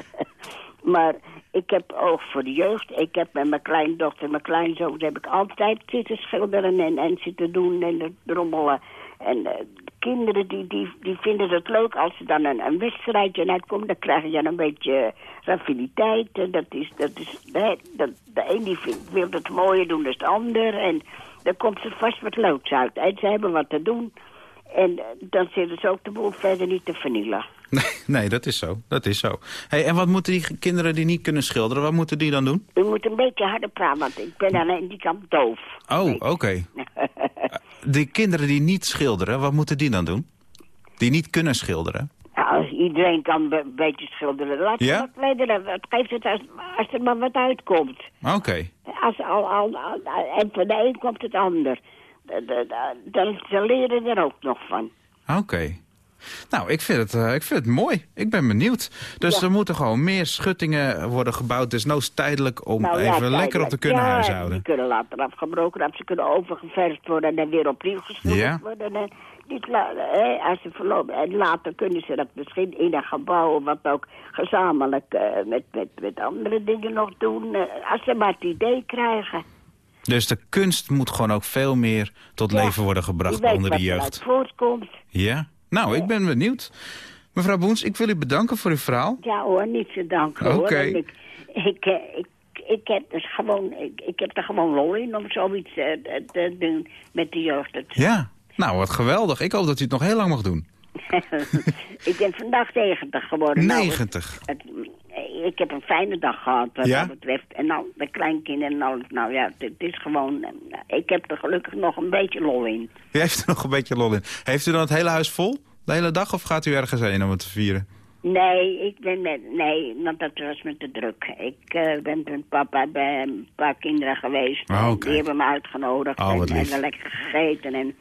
Maar ik heb oog voor de jeugd. Ik heb met mijn kleindochter en mijn kleinzoon heb ik altijd zitten schilderen en, en zitten doen en rommelen. En eh, kinderen die, die, die vinden het leuk als ze dan een, een wedstrijdje uitkomt. Dan krijg je een beetje raffiniteit. En Dat is, dat is, dat, de een die vindt, wil het mooier doen dan de ander. En dan komt er vast wat leuks uit. En ze hebben wat te doen. En dan zitten ze ook de boel verder niet te vernielen. Nee, nee, dat is zo. Dat is zo. Hey, en wat moeten die kinderen die niet kunnen schilderen, wat moeten die dan doen? U moet een beetje harder praten, want ik ben aan die kant doof. Oh, oké. Die kinderen die niet schilderen, wat moeten die dan doen? Die niet kunnen schilderen? Nou, iedereen kan een beetje schilderen. Laat Ja? wat weten. Wat geeft het als, als er maar wat uitkomt? Oké. Als, al, al, al- en van de een komt het ander. De- de- de- Dan ze leren er ook nog van. Oké. Nou, ik vind, het, eh, ik vind het mooi. Ik ben benieuwd. Dus Ja. er moeten gewoon meer schuttingen worden gebouwd. Desnoods tijdelijk om Nou, ja, even tijdelijk. lekker op te kunnen ja, huishouden. die kunnen later afgebroken worden. Ze kunnen overgeverfd worden en weer opnieuw Ja. worden. En niet als ze verlopen. En later kunnen ze dat misschien in een gebouw wat ook gezamenlijk eh, met, met, met andere dingen nog doen. eh, als ze maar het idee krijgen. Dus de kunst moet gewoon ook veel meer tot leven worden gebracht Je onder de jeugd. voortkomt. Ja? Nou, ik ben benieuwd. Mevrouw Boens, ik wil u bedanken voor uw verhaal. Ja hoor, niet te danken hoor. Ik, ik, eh, ik, ik, heb dus gewoon, ik, ik heb er gewoon lol in om zoiets eh, te- te doen met de jeugd. Ja. Nou, wat geweldig. Ik hoop dat u het nog heel lang mag doen. ik ben vandaag 90 geworden. Nou, 90. het- ik heb een fijne dag gehad wat Ja? dat betreft. En al de kleinkinderen en alles. Nou ja, het, is gewoon... eh, Ik heb er gelukkig nog een beetje lol in. U heeft er nog een beetje lol in. Heeft u dan het hele huis vol? De hele dag? Of gaat u ergens heen om het te vieren? Nee, ik ben met, nee, want dat was me te druk. Ik eh, ben met papa bij een paar kinderen geweest. Ah, En. Die hebben me uitgenodigd. Oh, en hebben lekker gegeten. En,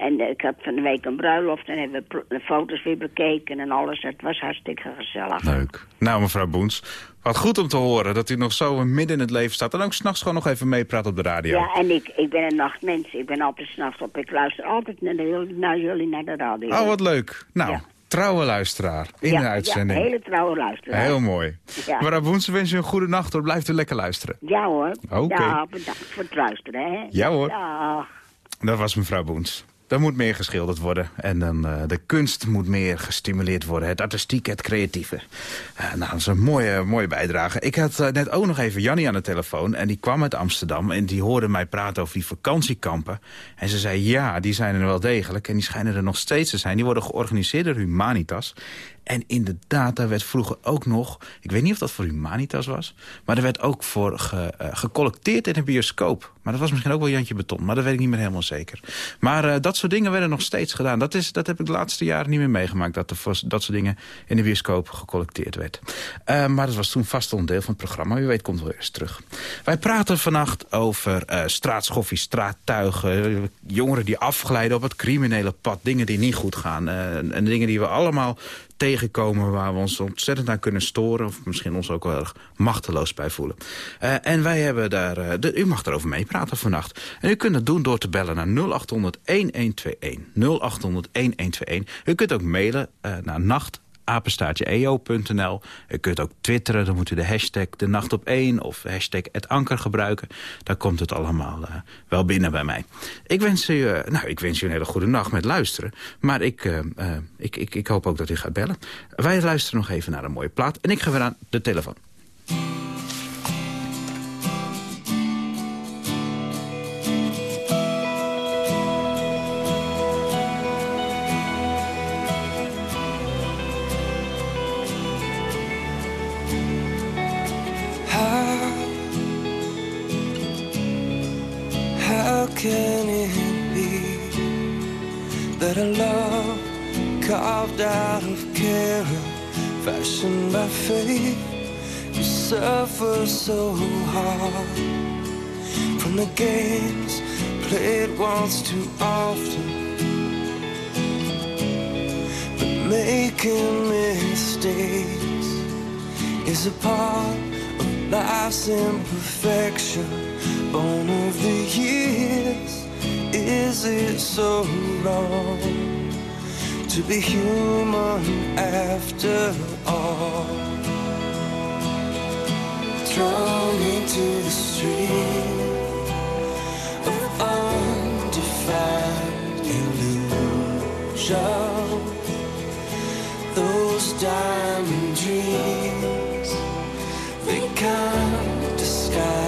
en, ik had van de week een bruiloft. En hebben we foto's weer bekeken en alles. Het was hartstikke gezellig. Leuk. Nou, mevrouw Boens, wat goed om te horen dat u nog zo midden in het leven staat. En ook s'nachts gewoon nog even meepraat op de radio. Ja, en ik, ik ben een nachtmens. Ik ben altijd s'nachts op. Ik luister altijd naar, de, naar jullie naar de radio. Oh, wat leuk. Nou, Ja. trouwe luisteraar in ja, de uitzending. Ja, hele trouwe luisteraar. Heel mooi. Ja. Mevrouw Boens, we wensen u een goede nacht hoor. Blijft u lekker luisteren. Ja hoor. Oké. Ja, bedankt voor het luisteren. Hè. Ja, hoor. Dag. Dat was mevrouw Boens. Er moet meer geschilderd worden. En dan, eh, de kunst moet meer gestimuleerd worden. Het artistieke, het creatieve. Eh, nou, dat is een mooie, mooie bijdrage. Ik had eh, net ook nog even Jannie aan de telefoon. En die kwam uit Amsterdam. En die hoorde mij praten over die vakantiekampen. En ze zei, ja, die zijn er wel degelijk. En die schijnen er nog steeds te zijn. Die worden georganiseerd door Humanitas. En inderdaad, daar werd vroeger ook nog... ik weet niet of dat voor Humanitas was... maar er werd ook voor ge, eh, gecollecteerd in een bioscoop. Maar dat was misschien ook wel Jantje Beton, maar dat weet ik niet meer helemaal zeker. Maar eh, dat soort dingen werden nog steeds gedaan. Dat, is, dat heb ik de laatste jaren niet meer meegemaakt... dat er dat soort dingen in de bioscoop gecollecteerd werd. Eh, maar dat was toen vast onderdeel van het programma. Wie weet komt wel eens terug. Wij praten vannacht over straatschoffies, straattuigen... jongeren die afglijden op het criminele pad... dingen die niet goed gaan en dingen die we allemaal tegenkomen waar we ons ontzettend aan kunnen storen... of misschien ons ook wel erg machteloos bij voelen. Eh, en wij hebben daar... eh, de, u mag erover meepraten vannacht. En u kunt dat doen door te bellen naar 0800-1121. 0800-1121. U kunt ook mailen eh, naar nacht apenstaartje.eo.nl. U kunt ook twitteren, dan moet u de hashtag de nacht op 1 of hashtag het anker gebruiken. Daar komt het allemaal eh, wel binnen bij mij. Ik wens, u, eh, nou, ik wens u een hele goede nacht met luisteren. Maar ik, eh, ik, ik, ik hoop ook dat u gaat bellen. Wij luisteren nog even naar een mooie plaat. En ik ga weer aan de telefoon. Fashioned by fate, you suffer so hard from the games played once too often. But making mistakes is a part of life's imperfection, born of the years. Is it so wrong to be human after all? Thrown into the stream of undefined illusion. Those diamond dreams, they can't disguise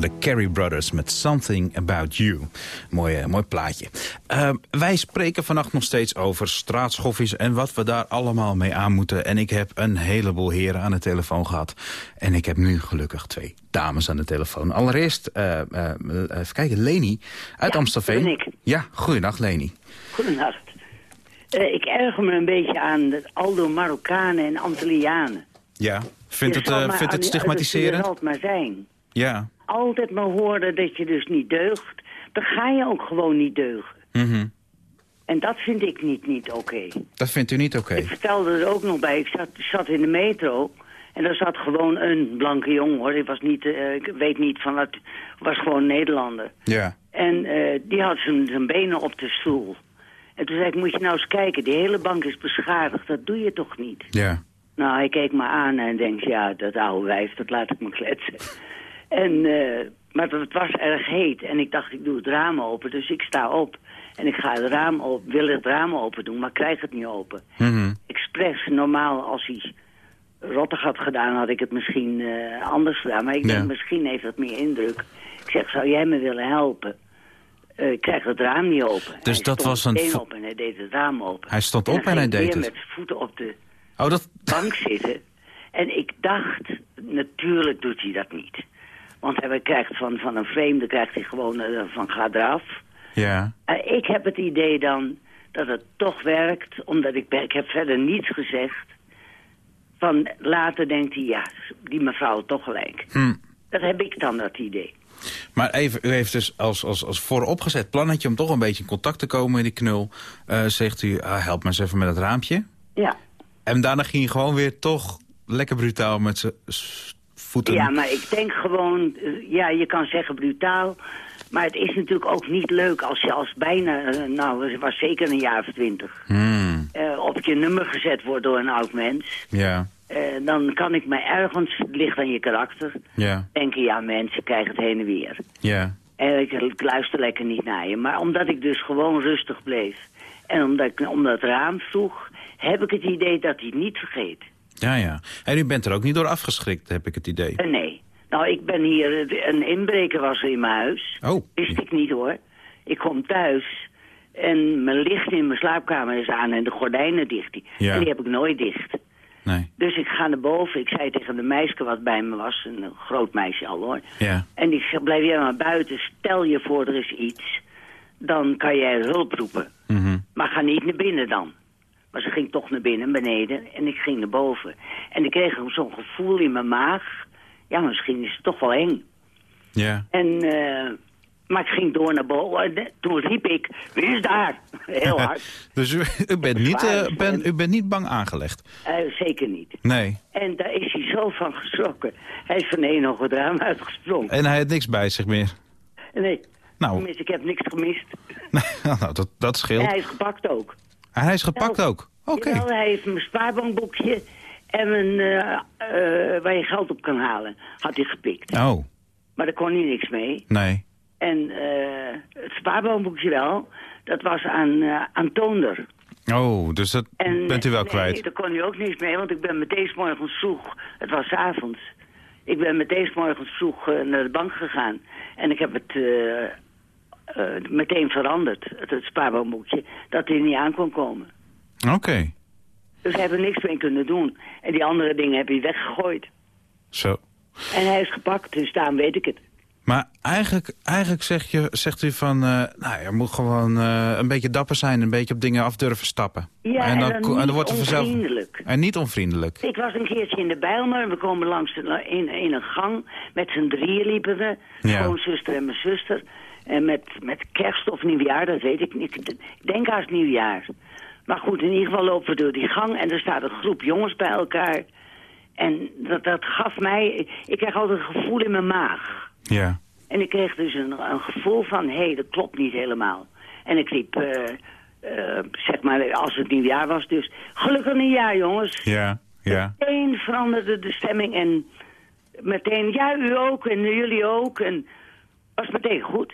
waren de Carey Brothers met Something About You. Mooi, eh, mooi plaatje. Eh, wij spreken vannacht nog steeds over straatschoffies en wat we daar allemaal mee aan moeten. En ik heb een heleboel heren aan de telefoon gehad. En ik heb nu gelukkig twee dames aan de telefoon. Allereerst, eh, eh, even kijken, Leni uit Ja, Amstelveen. ben ik. Ja, goeiedag Leni. Goedenacht. Eh, ik erger me een beetje aan de Aldo Marokkanen en Antillianen. Ja, vindt het, eh, vindt het stigmatiserend? Dat maar zijn. Ja. Altijd maar horen dat je dus niet deugt. Dan ga je ook gewoon niet deugen. Mhm. En dat vind ik niet, niet oké. Dat vindt u niet oké? Ik vertelde er ook nog bij, ik zat, zat in de metro... en daar zat gewoon een blanke jongen, hoor. Ik, was niet, eh, ik weet niet van dat... was gewoon Nederlander. Ja. En eh, die had zijn, zijn benen op de stoel. En toen zei ik, moet je nou eens kijken, die hele bank is beschadigd. Dat doe je toch niet? Ja. Nou, hij keek me aan en denkt, ja, dat oude wijf, dat laat ik me kletsen. En, eh, maar het was erg heet en ik dacht, ik doe het raam open. Dus ik sta op en ik ga het raam open, wil het raam open doen, maar krijg het niet open. Mhm. Expres, normaal als hij rottig had gedaan, had ik het misschien eh, anders gedaan. Maar ik Ja. denk, misschien heeft het meer indruk. Ik zeg, zou jij me willen helpen? Eh, ik krijg het raam niet open. Dus hij dat stond was een op en hij deed het raam open. Hij stond op en hij deed het. met zijn voeten op de Oh, dat... bank zitten. En ik dacht, natuurlijk doet hij dat niet. Want hij krijgt van, van een vreemde krijgt hij gewoon eh, van ga eraf. Ja. Eh, ik heb het idee dan dat het toch werkt, omdat ik, ik heb verder niets gezegd. Van later denkt hij, ja, die mevrouw toch gelijk. Hm. Dat heb ik dan, dat idee. Maar even, u heeft dus als, als, als vooropgezet plannetje... om toch een beetje in contact te komen met die knul... eh, zegt u, ah, help me eens even met het raampje. Ja. En daarna ging hij gewoon weer toch lekker brutaal met zijn s- voeten... Ja, maar ik denk gewoon, eh, ja, je kan zeggen brutaal. Maar het is natuurlijk ook niet leuk als je als bijna, eh, nou, het was zeker een jaar of twintig, Hmm, eh, op je nummer gezet wordt door een oud mens. ja, dan kan ik me ergens, het ligt aan je karakter, ja, denken, ja, mensen krijgen het heen en weer. ja. En ik, ik luister lekker niet naar je. Maar omdat ik dus gewoon rustig bleef en omdat ik om dat raam vroeg, heb ik het idee dat hij het niet vergeet. Ja, ja. En u bent er ook niet door afgeschrikt, heb ik het idee. Eh, nee. Nou, ik ben hier, eh, een inbreker was er in mijn huis. Oh, Wist ik niet hoor. Ik kom thuis en mijn licht in mijn slaapkamer is aan en de gordijnen dicht. Ja. En die heb ik nooit dicht. nee. Dus ik ga naar boven. Ik zei tegen de meisje wat bij me was, een groot meisje al hoor. Ja, En ik zeg, blijf jij maar buiten. Stel je voor er is iets, dan kan jij hulp roepen. mhm. Maar ga niet naar binnen dan. Maar ze ging toch naar binnen, beneden. En ik ging naar boven. En ik kreeg zo'n gevoel in mijn maag. Ja, misschien is het toch wel eng. ja. En, eh, maar ik ging door naar boven. En toen riep ik, wie is daar? Heel hard. Dus u, u, bent niet, eh, Zwaar, ben, u bent niet bang aangelegd? Eh, zeker niet. Nee. En daar is hij zo van geschrokken. Hij is van een nog het raam uitgesprongen. En hij had niks bij zich meer? Nee, Nou, tenminste, ik heb niks gemist. nou dat, dat En scheelt. hij is gepakt ook. En hij is gepakt Nou, ook? Oké. Jawel, hij heeft mijn spaarbankboekje en mijn, eh, eh, waar je geld op kan halen, had hij gepikt. Oh, Maar daar kon hij niks mee. nee. En eh, het spaarbankboekje wel, dat was aan, aan Toonder. Oh, dus dat En, bent u wel nee, kwijt. daar kon hij ook niks mee, want ik ben meteen 's morgens vroeg, het was avonds. Ik ben meteen 's morgens vroeg naar de bank gegaan. En ik heb het eh, meteen veranderd, het, het dat hij niet aan kon komen. Oké, Dus hij heeft er niks mee kunnen doen. En die andere dingen heb hij weggegooid. zo. En hij is gepakt, dus daarom weet ik het. Maar eigenlijk, eigenlijk zeg je, zegt u van... eh, nou, je moet gewoon eh, een beetje dapper zijn. Een beetje op dingen af durven stappen. Ja, en dan ko- niet wordt er vanzelf... onvriendelijk. En niet onvriendelijk. Ik was een keertje in de Bijlmer en we komen langs de, in, in een gang. Met z'n drieën liepen we. Ja. Schoonzuster en mijn zuster. En met, met kerst of nieuwjaar, dat weet ik niet. Ik denk haast nieuwjaar. Maar goed, in ieder geval lopen we door die gang en er staat een groep jongens bij elkaar. En dat, dat gaf mij... Ik krijg altijd een gevoel in mijn maag. Ja. En ik kreeg dus een, een gevoel van, hé, hey, dat klopt niet helemaal. En ik riep, eh, eh, zeg maar, als het nieuwjaar was dus... Gelukkig nieuwjaar, jongens. Ja, ja. Meteen veranderde de stemming en meteen, ja, u ook en jullie ook. En was meteen goed.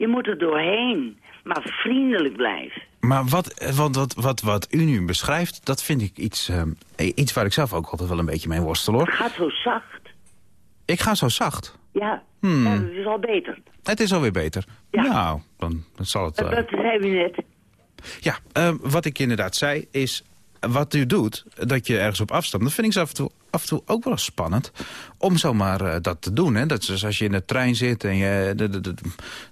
Je moet er doorheen, maar vriendelijk blijven. Maar wat, wat, wat, wat, wat u nu beschrijft, dat vind ik iets, ehm, iets waar ik zelf ook altijd wel een beetje mee worstel, hoor. Het gaat zo zacht. Ik ga zo zacht. Ja, Hmm. ja dat is al beter. Het is alweer beter. Ja. Nou, dan, dan zal het... Dat, eh, dat zei u net. Ja, eh, wat ik inderdaad zei is... Wat u doet, dat je ergens op afstapt... dat vind ik zo af en toe, af en toe ook wel spannend... om zomaar eh, dat te doen. Hè? Dat is als je in de trein zit en je... De, de, de-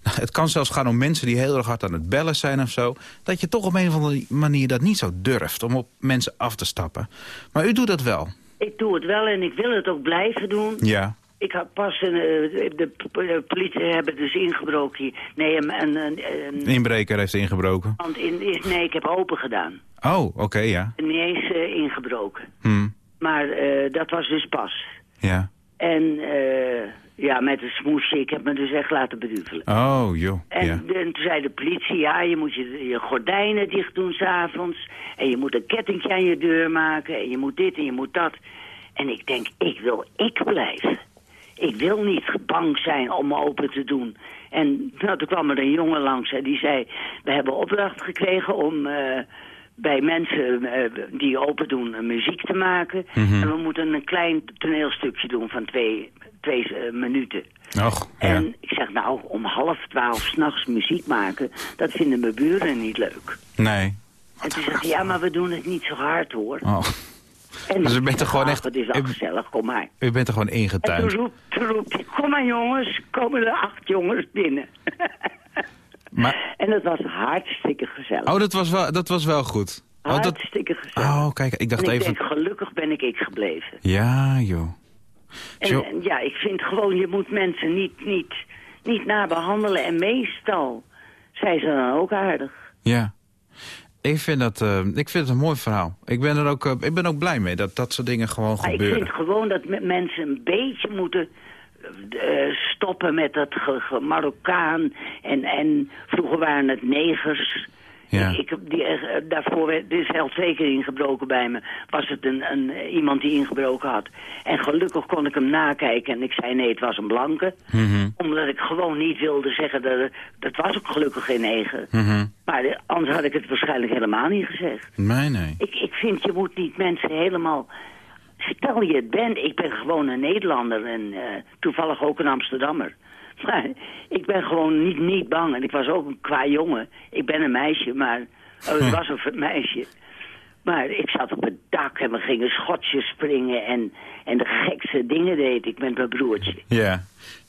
het kan zelfs gaan om mensen die heel erg hard aan het bellen zijn of zo... dat je toch op een of andere manier dat niet zo durft... om op mensen af te stappen. Maar u doet dat wel. Ik doe het wel en ik wil het ook blijven doen. Ja. Ik had pas, een, eh, de politie hebben dus ingebroken hier. Nee, een, een, een, inbreker heeft ingebroken. want in, nee, ik heb open gedaan. Oh, oké, ja. Niet eens eh, ingebroken. Hm, Maar eh, dat was dus pas. ja. En eh, ja, met een smoesje, ik heb me dus echt laten beduvelen. Oh, joh. En, Ja. de- en toen zei de politie, ja, je moet je, je gordijnen dicht doen s'avonds. En je moet een kettingje aan je deur maken. En je moet dit en je moet dat. En ik denk, ik wil ik blijven. Ik wil niet bang zijn om open te doen. En nou, toen kwam er een jongen langs en die zei... we hebben opdracht gekregen om eh, bij mensen eh, die open doen eh, muziek te maken. Mhm. En we moeten een klein toneelstukje doen van twee, twee eh, minuten. Och, ja. En ik zeg, nou, om half twaalf s'nachts muziek maken... dat vinden mijn buren niet leuk. Nee. En toen ja, maar we doen het niet zo hard, hoor. Oh. En Dus u bent er gewoon echt- Het is al gezellig, kom maar. U bent er gewoon En toen ingetuind. roept, toen roept hij, kom maar jongens, komen er acht jongens binnen. Maar, en dat was hartstikke gezellig. oh, dat was wel, dat was wel goed. Oh, dat, hartstikke gezellig. oh, kijk, ik dacht en ik even... denk, gelukkig ben ik ik gebleven. Ja, joh. En, Jo- en ja, ik vind gewoon, je moet mensen niet, niet, niet nabehandelen. En meestal zijn ze dan ook aardig. Ja. Ik vind, dat, eh, ik vind het een mooi verhaal. Ik ben er ook, eh, ik ben ook blij mee dat dat soort dingen gewoon Maar ik gebeuren. vind gewoon dat me- mensen een beetje moeten eh, stoppen met dat ge, ge- Marokkaan. En, en vroeger waren het negers. Ja. Ik, die, eh, daarvoor werd, er is heel zeker ingebroken bij me. Was het een, een, iemand die ingebroken had. En gelukkig kon ik hem nakijken. En ik zei nee, het was een blanke. Mhm, Omdat ik gewoon niet wilde zeggen dat het... Dat was ook gelukkig geen neger. mhm. Maar eh, anders had ik het waarschijnlijk helemaal niet gezegd. Nee, nee. Ik, ik vind, je moet niet mensen helemaal... Stel je het bent, ik ben gewoon een Nederlander en eh, toevallig ook een Amsterdammer. Maar ik ben gewoon niet, niet bang. En ik was ook een qua jongen. Ik ben een meisje, maar... Oh, ik was een meisje. Maar ik zat op het dak en we gingen schotjes springen en, en de gekste dingen deed ik met mijn broertje. Ja.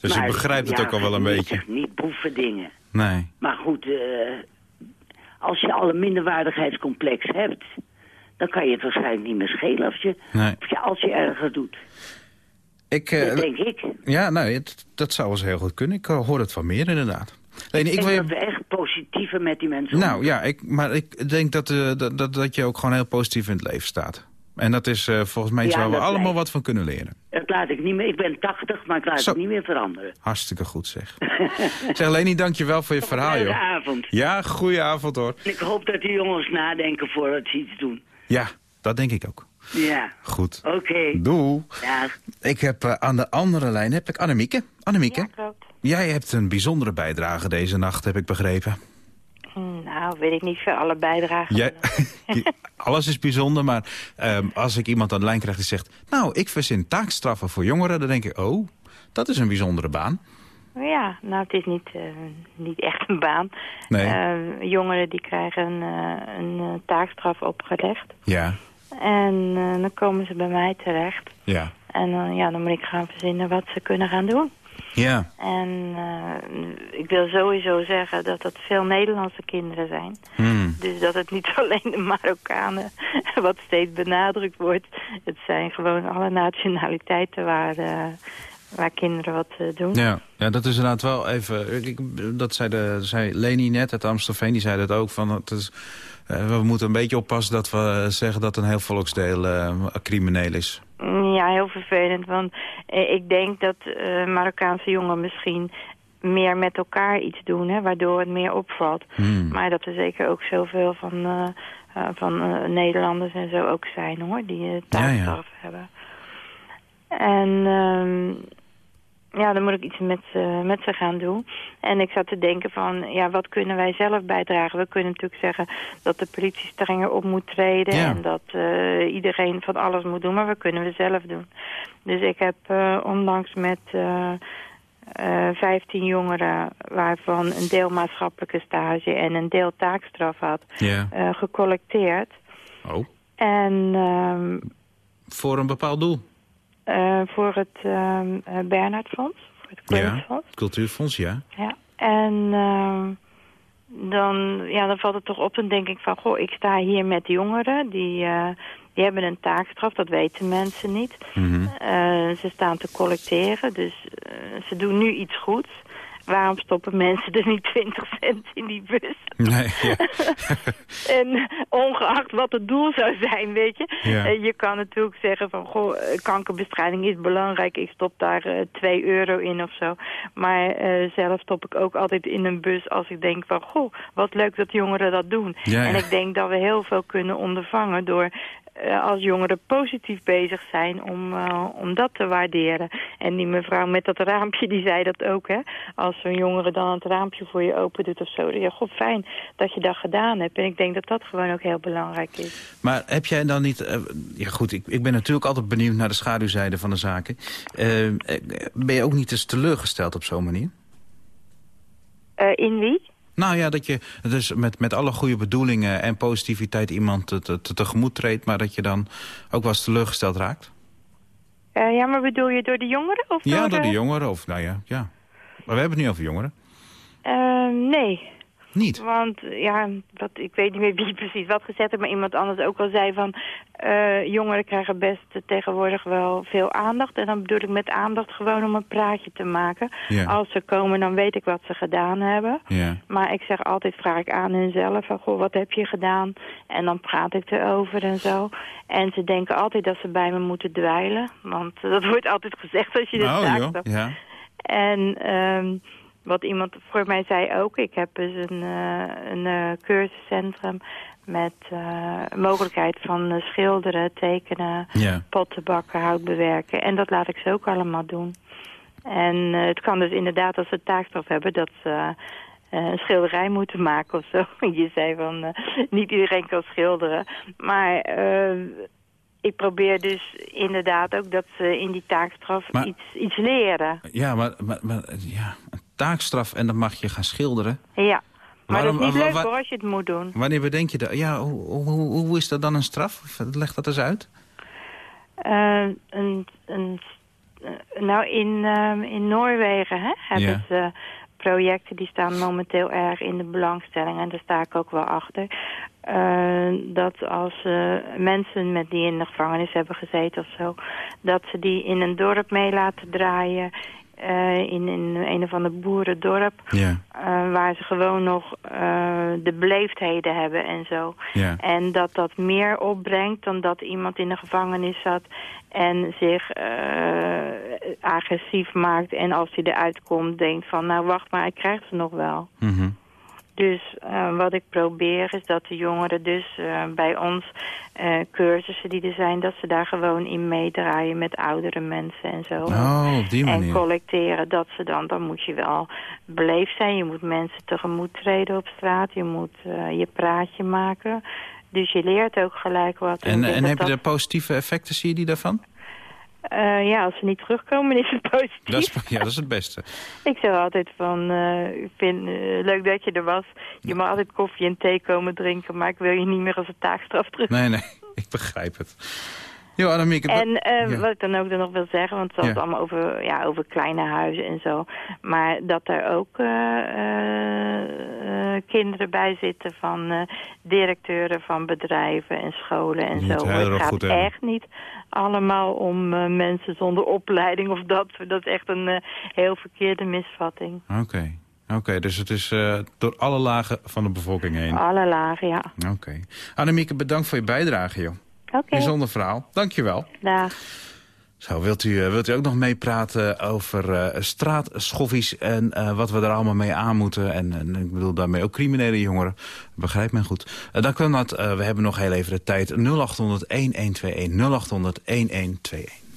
Dus Maar, ik begrijp het ja, ook al wel een niet- beetje. Niet boeven dingen. Nee. Maar goed, eh, als je al een minderwaardigheidscomplex hebt... dan kan je het waarschijnlijk niet meer schelen als je, Nee. of je, als je erger doet. Ik, eh, dat denk ik. ja, nou, het- dat zou eens heel goed kunnen. Ik eh, hoor het van meer inderdaad. Leni, Ik ik denk wil dat we echt positiever met die mensen Nou ja, ik, maar ik denk dat, eh, dat, dat, dat je ook gewoon heel positief in het leven staat. En dat is volgens mij iets Ja, waar we allemaal lijkt- wat van kunnen leren. Dat laat ik niet meer. Ik ben 80, maar ik laat Zo. het niet meer veranderen. Hartstikke goed zeg. zeg Leni, dankjewel voor je verhaal. Goedenavond. Ja, goeie avond hoor. Ik hoop dat die jongens nadenken voordat ze iets doen. Ja, dat denk ik ook. Ja, Goed. oké. Dag. Ik heb eh, aan de andere lijn heb ik Annemieke. Annemieke, Ja, klopt. jij hebt een bijzondere bijdrage deze nacht, heb ik begrepen. Hm, Nou, weet ik niet voor alle bijdragen. Jij, alles is bijzonder, maar ehm, als ik iemand aan de lijn krijg die zegt... nou, ik verzin taakstraffen voor jongeren, dan denk ik... oh, dat is een bijzondere baan. Ja, nou, het is niet, eh, niet echt een baan. Nee. Eh, jongeren die krijgen een, eh, een taakstraf opgelegd. Ja, En dan komen ze bij mij terecht. ja, En dan, ja, dan moet ik gaan verzinnen wat ze kunnen gaan doen. ja. En ik wil sowieso zeggen dat dat veel Nederlandse kinderen zijn. Hmm. Dus dat het niet alleen de Marokkanen, wat steeds benadrukt wordt. Het zijn gewoon alle nationaliteiten waar, waar kinderen wat eh, doen. Ja, ja, dat is inderdaad wel even... Ik, dat zei, de, zei Leni net uit Amstelveen, die zei dat ook. Van, het is, eh, we moeten een beetje oppassen dat we zeggen dat een heel volksdeel eh, crimineel is. Ja, heel vervelend. Want eh, ik denk dat eh, Marokkaanse jongeren misschien meer met elkaar iets doen, hè, waardoor het meer opvalt. Hmm. Maar dat er zeker ook zoveel van, eh, eh, van eh, Nederlanders en zo ook zijn, hoor, die uh, taakstraf hebben. En ehm, ja, dan moet ik iets met, ze- met ze gaan doen. En ik zat te denken van, ja, wat kunnen wij zelf bijdragen? We kunnen natuurlijk zeggen dat de politie strenger op moet treden... Ja. en dat eh, iedereen van alles moet doen, maar wat kunnen we zelf doen? Dus ik heb eh, onlangs met eh eh 15 jongeren... waarvan een deel maatschappelijke stage en een deel taakstraf had... Ja. gecollecteerd. Oh, En ehm, voor een bepaald doel. Eh, voor het ehm eh, Bernhardfonds, voor het Ja, Kunstfonds. cultuurfonds, ja. Ja. En ehm, dan, ja, dan valt het toch op. Dan denk ik van, goh, ik sta hier met jongeren. Die, eh, die hebben een taakstraf, dat weten mensen niet. Mhm. Ze staan te collecteren, dus ze doen nu iets goeds. Waarom stoppen mensen er niet 20 cent in die bus? Nee, ja. En ongeacht wat het doel zou zijn, weet je. Ja. Eh, je kan natuurlijk zeggen van, goh, eh, kankerbestrijding is belangrijk. Ik stop daar eh 2 euro in of zo. Maar eh, zelf stop ik ook altijd in een bus als ik denk van, goh, wat leuk dat jongeren dat doen. Ja, En ik denk dat we heel veel kunnen ondervangen door eh, als jongeren positief bezig zijn om, eh, om dat te waarderen. En die mevrouw met dat raampje, die zei dat ook, hè. Als zo'n jongere dan het raampje voor je open doet of zo. Ja, god, fijn dat je dat gedaan hebt. En ik denk dat dat gewoon ook heel belangrijk is. Maar heb jij dan niet... eh, ja goed, ik, ik ben natuurlijk altijd benieuwd naar de schaduwzijde van de zaken. Eh, eh, ben je ook niet eens teleurgesteld op zo'n manier? Eh, in wie? Nou ja, dat je dus met, met alle goede bedoelingen en positiviteit iemand te, te, te- tegemoet treedt... maar dat je dan ook wel eens teleurgesteld raakt? Eh, ja, maar bedoel je door de jongeren? Of Ja, door de... de jongeren of nou ja, ja. Maar we hebben het nu over jongeren. Eh, nee. Niet? Want ja, ik weet niet meer wie precies wat gezegd heeft, maar iemand anders ook al zei van... eh, jongeren krijgen best tegenwoordig wel veel aandacht. En dan bedoel ik met aandacht gewoon om een praatje te maken. Ja. Als ze komen, dan weet ik wat ze gedaan hebben. Ja. Maar ik zeg altijd, vraag ik aan hunzelf van, goh, wat heb je gedaan? En dan praat ik erover en zo. En ze denken altijd dat ze bij me moeten dweilen. Want dat wordt altijd gezegd als je dit zaak joh. Ja. en ehm, wat iemand voor mij zei ook, ik heb dus een, eh, een eh, cursuscentrum met eh, mogelijkheid van schilderen, tekenen, Ja. potten bakken, hout bewerken. En dat laat ik ze ook allemaal doen. En het kan dus inderdaad als ze taakstraf hebben dat ze een schilderij moeten maken of zo. Je zei van niet iedereen kan schilderen. Maar ik probeer dus inderdaad ook dat ze in die taakstraf Maar- iets, iets leren. Ja, maar, maar, maar ja, een taakstraf en dan mag je gaan schilderen. Ja. Maar Waarom- dat is niet leuk hoor als je het moet doen. Wanneer bedenk je dat? Ja, hoe, hoe, hoe is dat dan een straf? Leg dat eens uit. Eh, een, een, eh, nou, in, ehm, in Noorwegen hè, hebben Ja. ze projecten die staan momenteel erg in de belangstelling. En daar sta ik ook wel achter. Eh, dat als eh, mensen met die in de gevangenis hebben gezeten of zo... dat ze die in een dorp mee laten draaien... eh, in, in een of ander boerendorp... Ja. eh, waar ze gewoon nog eh, de beleefdheden hebben en zo. Ja. En dat dat meer opbrengt dan dat iemand in de gevangenis zat en zich agressief maakt. En als hij eruit komt denkt van nou wacht maar, ik krijg ze nog wel. Mhm. Dus eh, wat ik probeer is dat de jongeren dus eh, bij ons eh, cursussen die er zijn... dat ze daar gewoon in meedraaien met oudere mensen en zo. Oh, op die En collecteren, dat ze dan, dan moet je wel beleefd zijn. Je moet mensen tegemoet treden op straat. Je moet je praatje maken. Dus je leert ook gelijk wat. En, en dat heb je de positieve effecten, zie je die daarvan? Eh, ja, als ze niet terugkomen is het positief. Dat is, ja, dat is het beste. Ik zeg altijd van, eh, ik vind eh, leuk dat je er was. Je mag altijd koffie en thee komen drinken, maar ik wil je niet meer als een taakstraf terug. Nee, nee, ik begrijp het. Jo, En eh, ja. wat ik dan ook dan nog wil zeggen, want het is Ja. allemaal over, ja, over kleine huizen en zo. Maar dat er ook eh, eh, kinderen bij zitten van eh, directeuren van bedrijven en scholen en zo. het gaat echt niet allemaal om eh, mensen zonder opleiding of dat. Dat is echt een eh, heel verkeerde misvatting. Oké, oké, dus het is eh, door alle lagen van de bevolking heen. Alle lagen, ja. Oké. Annemieke, bedankt voor je bijdrage, joh. Oké, Bijzonder verhaal. Dankjewel. dag. Zo, wilt u, eh, wilt u ook nog meepraten over eh straatschoffies en eh, wat we er allemaal mee aan moeten? En, en ik bedoel daarmee ook criminele jongeren. Begrijp me goed. Eh, dan kan dat. we hebben nog heel even de tijd. 0800 1121 0800 1121.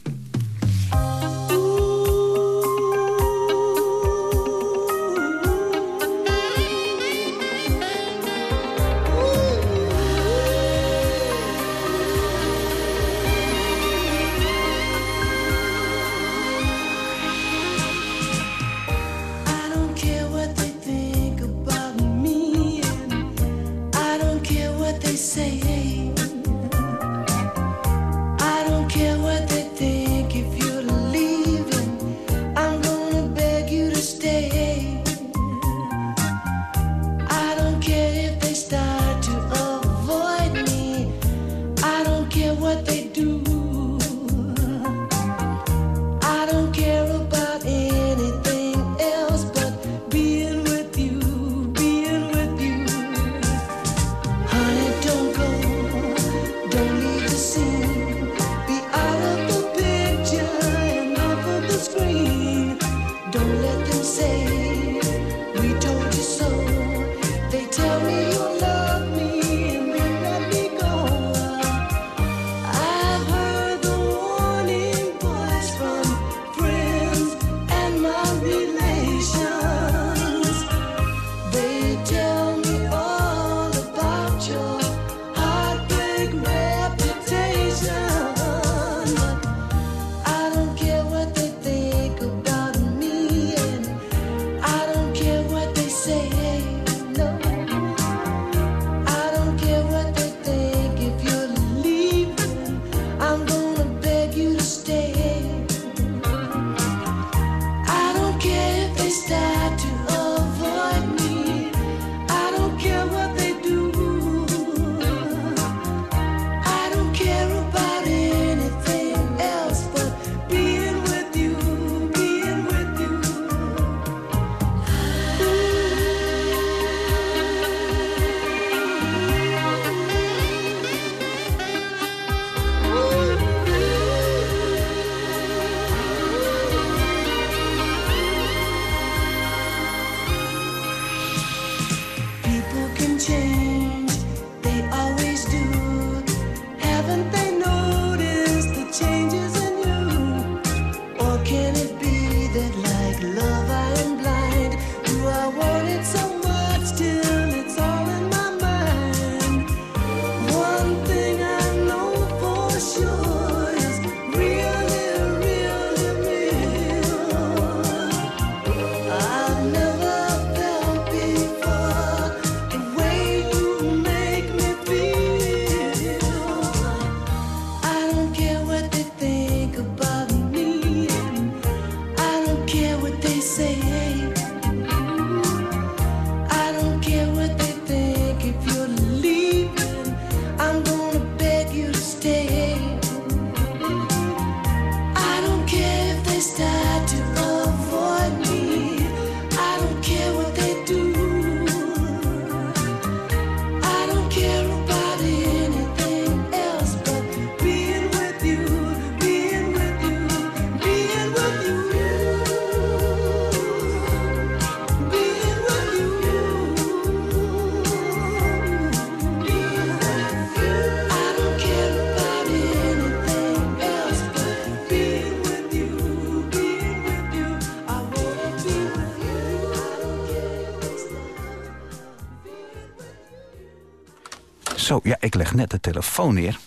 Ja, ik leg net de telefoon neer.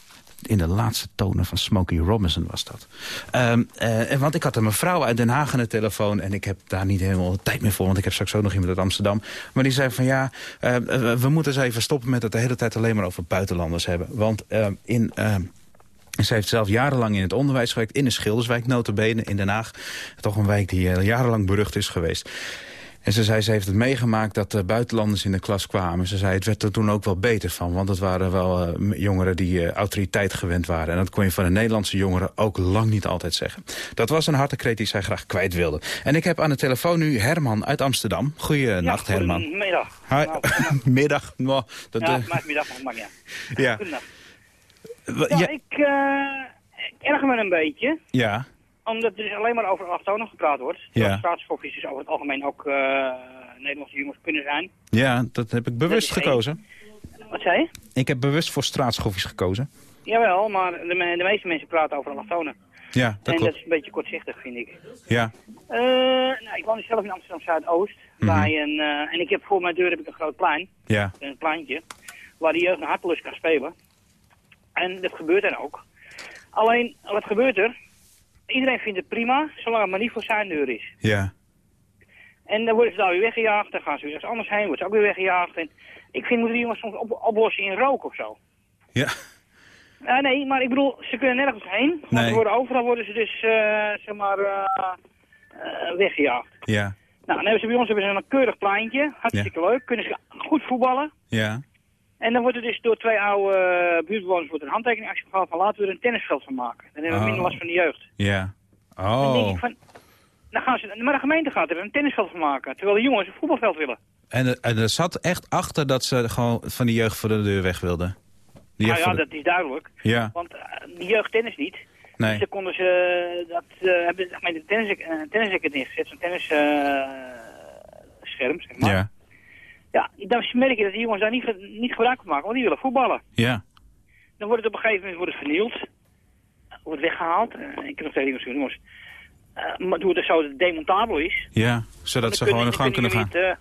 In de laatste tonen van Smokey Robinson was dat. Ehm, en want ik had een mevrouw uit Den Haag aan de telefoon... en ik heb daar niet helemaal tijd meer voor... want ik heb straks ook nog iemand uit Amsterdam. Maar die zei van ja, eh, we moeten eens even stoppen... met het de hele tijd alleen maar over buitenlanders hebben. Want eh, in... eh, ze heeft zelf jarenlang in het onderwijs gewerkt, in de Schilderswijk, notabene in Den Haag. Toch een wijk die eh, jarenlang berucht is geweest. En ze zei, ze heeft het meegemaakt dat uh, buitenlanders in de klas kwamen. Ze zei, het werd er toen ook wel beter van. Want het waren wel uh, jongeren die uh, autoriteit gewend waren. En dat kon je van de Nederlandse jongeren ook lang niet altijd zeggen. Dat was een hartekreet die zij graag kwijt wilde. En ik heb aan de telefoon nu Herman uit Amsterdam. Goeienacht, ja, Herman. Goedemiddag. Hi. middag. Nou, dat, ja, eh, maar middag, maar ja. ja. Wa- Ja, ik, eh, ik erger me een beetje. ja, Omdat er dus alleen maar over allochtonen gepraat wordt. Ja. Staatsschoffies dus over het algemeen ook eh, Nederlandse jongens kunnen zijn. ja, dat heb ik bewust is één. gekozen. Wat zei je? Ik heb bewust voor straatschoffies gekozen. Jawel, maar de, me- de meeste mensen praten over allochtonen. Ja, dat en dat is een beetje kortzichtig, vind ik. Ja, Eh, nou, ik woon zelf in Amsterdam Zuidoost. Mhm. bij een, eh, en ik heb voor mijn deur heb ik een groot plein. ja, Een pleintje. Waar de jeugd naar hartelust kan spelen. En dat gebeurt dan ook. Alleen, wat gebeurt er? Iedereen vindt het prima, zolang het maar niet voor zijn deur is. ja. En dan worden ze daar weer weggejaagd, dan gaan ze weer ergens anders heen, worden ze ook weer weggejaagd. En ik vind, moeten die jongens soms op, oplossen in rook of zo. Ja, Ja, nee, maar ik bedoel, ze kunnen nergens heen. Want Nee. ze worden, overal worden ze dus, eh, zeg maar, eh, eh, weggejaagd. ja, Nou, dan hebben ze bij ons hebben ze een keurig pleintje, hartstikke leuk, kunnen ze goed voetballen. ja. En dan wordt er dus door twee oude eh, buurtbewoners wordt een handtekeningactie gehaald van laten we er een tennisveld van maken. Dan hebben we Oh. minder last van de jeugd. Ja. Dan denk Oh. ik van, dan gaan ze, maar de gemeente gaat er een tennisveld van maken, terwijl de jongens een voetbalveld willen. En, er- en er zat echt achter dat ze gewoon van die jeugd voor de deur weg wilden. Nou ja, de- dat is duidelijk. Ja, Want eh, die jeugd tennis niet. nee. Dus dan konden ze, dat eh, hebben de gemeente een tennis, uh, tennisracket neergezet, zo'n tennis eh, scherm, zeg maar. Ja, Ja, dan merk je dat die jongens daar niet, niet gebruik van maken, want die willen voetballen. ja, Dan wordt het op een gegeven moment wordt het vernield. Wordt weggehaald. Eh, ik heb nog tegen jongens, jongens. eh, maar doe het dus zo dat het demontabel is. ja. Zodat ze gewoon in gang kunnen gaan. Weer, eh,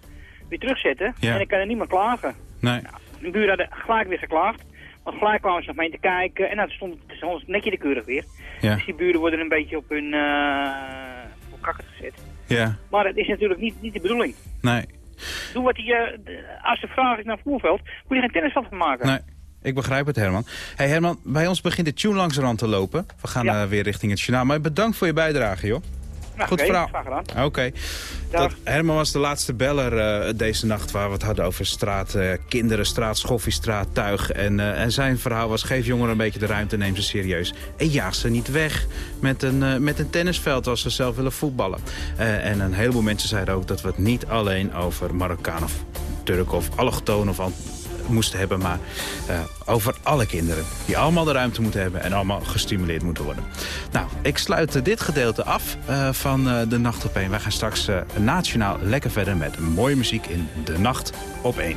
weer terugzetten. Ja. En dan kan er niemand klagen. Nee, De buren hadden gelijk weer geklaagd. Want gelijk kwamen ze nog mee te kijken. En dan stond het netje de keurig weer. ja, Dus die buren worden een beetje op hun uh, op kakker gezet. ja, Maar het is natuurlijk niet, niet de bedoeling. nee, Doe wat die, eh, de- als de vraag is naar het voetbalveld, moet je geen tennisveld van maken. nee. Ik begrijp het, Herman. hey, Herman, bij ons begint de tune langzamerhand te lopen. We gaan Ja. eh, weer richting het journaal. Maar bedankt voor je bijdrage, joh. Nou, Goed verhaal. gedaan. Oké. Herman was de laatste beller eh, deze nacht waar we het hadden over straat, eh, kinderen, straat, schoffiestraat, tuig. En, eh, en zijn verhaal was, geef jongeren een beetje de ruimte, neem ze serieus. En jaag ze niet weg met een, met een tennisveld als ze zelf willen voetballen. En een heleboel mensen zeiden ook dat we het niet alleen over Marokkaan of Turk of allochtoon of moesten hebben, maar eh, over alle kinderen. Die allemaal de ruimte moeten hebben en allemaal gestimuleerd moeten worden. Nou, ik sluit dit gedeelte af eh, van eh, De Nacht op 1. Wij gaan straks nationaal lekker verder met mooie muziek in De Nacht op 1.